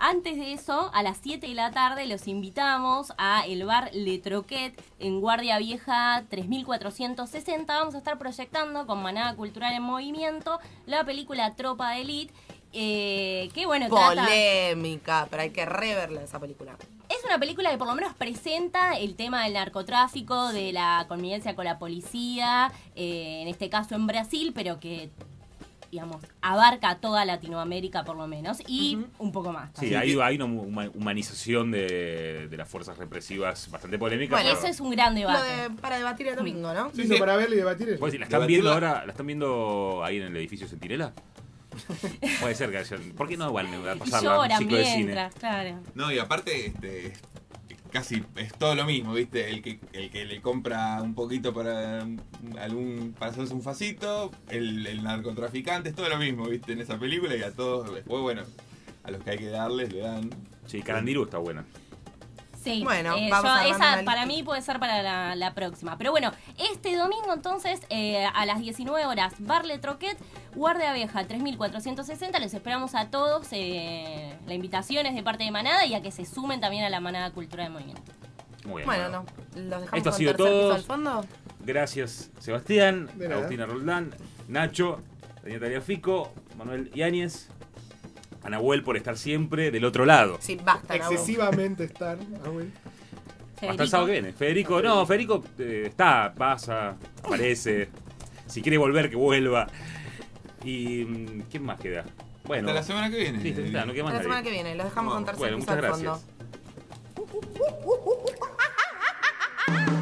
Antes de eso, a las 7 de la tarde los invitamos a el bar Le Troquet en Guardia Vieja 3460. Vamos a estar proyectando con Manada Cultural en Movimiento la película Tropa de Elite. eh, que bueno, trata- Polémica, pero hay que reverla esa película. Es una película que por lo menos presenta el tema del narcotráfico, de la convivencia con la policía, eh, en este caso en Brasil, pero que, digamos, abarca toda Latinoamérica por lo menos y un poco más. Sí, hay, hay una huma- humanización de, de las fuerzas represivas bastante polémica. Bueno, pero- eso es un gran Lo debate. de, para debatir el domingo, ¿no? Sí, para verle y debatir eso. Pues, ¿La están viendo ahora? ¿La están viendo ahí en el edificio Centinela? Puede ser que. ¿Por qué no van a [laughs] Y pasarla un lloran ciclo de cine? claro. No, y aparte, este, casi es todo lo mismo, ¿viste? El que, el que le compra un poquito para algún para hacerse un facito, el, el narcotraficante, es todo lo mismo, ¿viste? En esa película y a todos, después, bueno, a los que hay que darles, le dan. Sí, Carandiru está buena. Sí, Bueno, eh, vamos yo- armando esa una para mí puede ser para la, la próxima. Pero bueno, este domingo entonces eh, a las 19 horas, Barle Troquet, Guardia Vieja 3460. Les esperamos a todos. eh, la invitación es de parte de Manada y a que se sumen también a la Manada Cultura de Movimiento. Muy bien. Bueno, no. Los dejamos Esto ha con sido tercer piso todo. al fondo. Gracias, Sebastián. Agustina Roldán, Nacho, Daniel Taliafico, Manuel Yáñez, Anahuel por estar siempre del otro lado. Sí, basta. Excesivamente estar, ah, güey. Hasta el sábado que viene. Federico, no, Federico eh, está, pasa, aparece. Si quiere volver, que vuelva. ¿Y mm, quién más queda? Bueno. Hasta la semana que viene. Sí, está, no queda más La nadie. semana que viene, los dejamos con tercer Bueno, muchas al fondo. [laughs]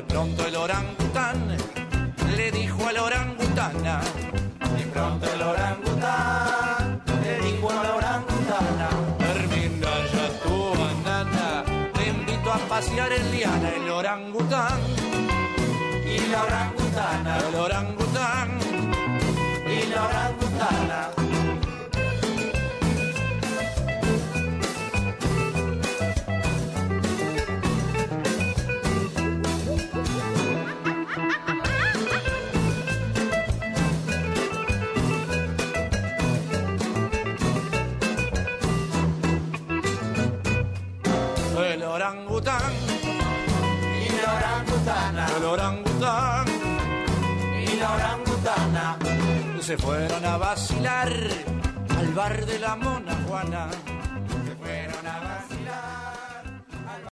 De pronto el orangután le dijo a la orangutana De pronto el orangután le dijo a la orangutana. termina ya tu banana te invito a pasear en liana el orangután Y la orangutana, el orangután y la orangutana. Orangután. Y la orangutana, el orangután. Y la orangutana. se fueron a vacilar al bar de la mona Juana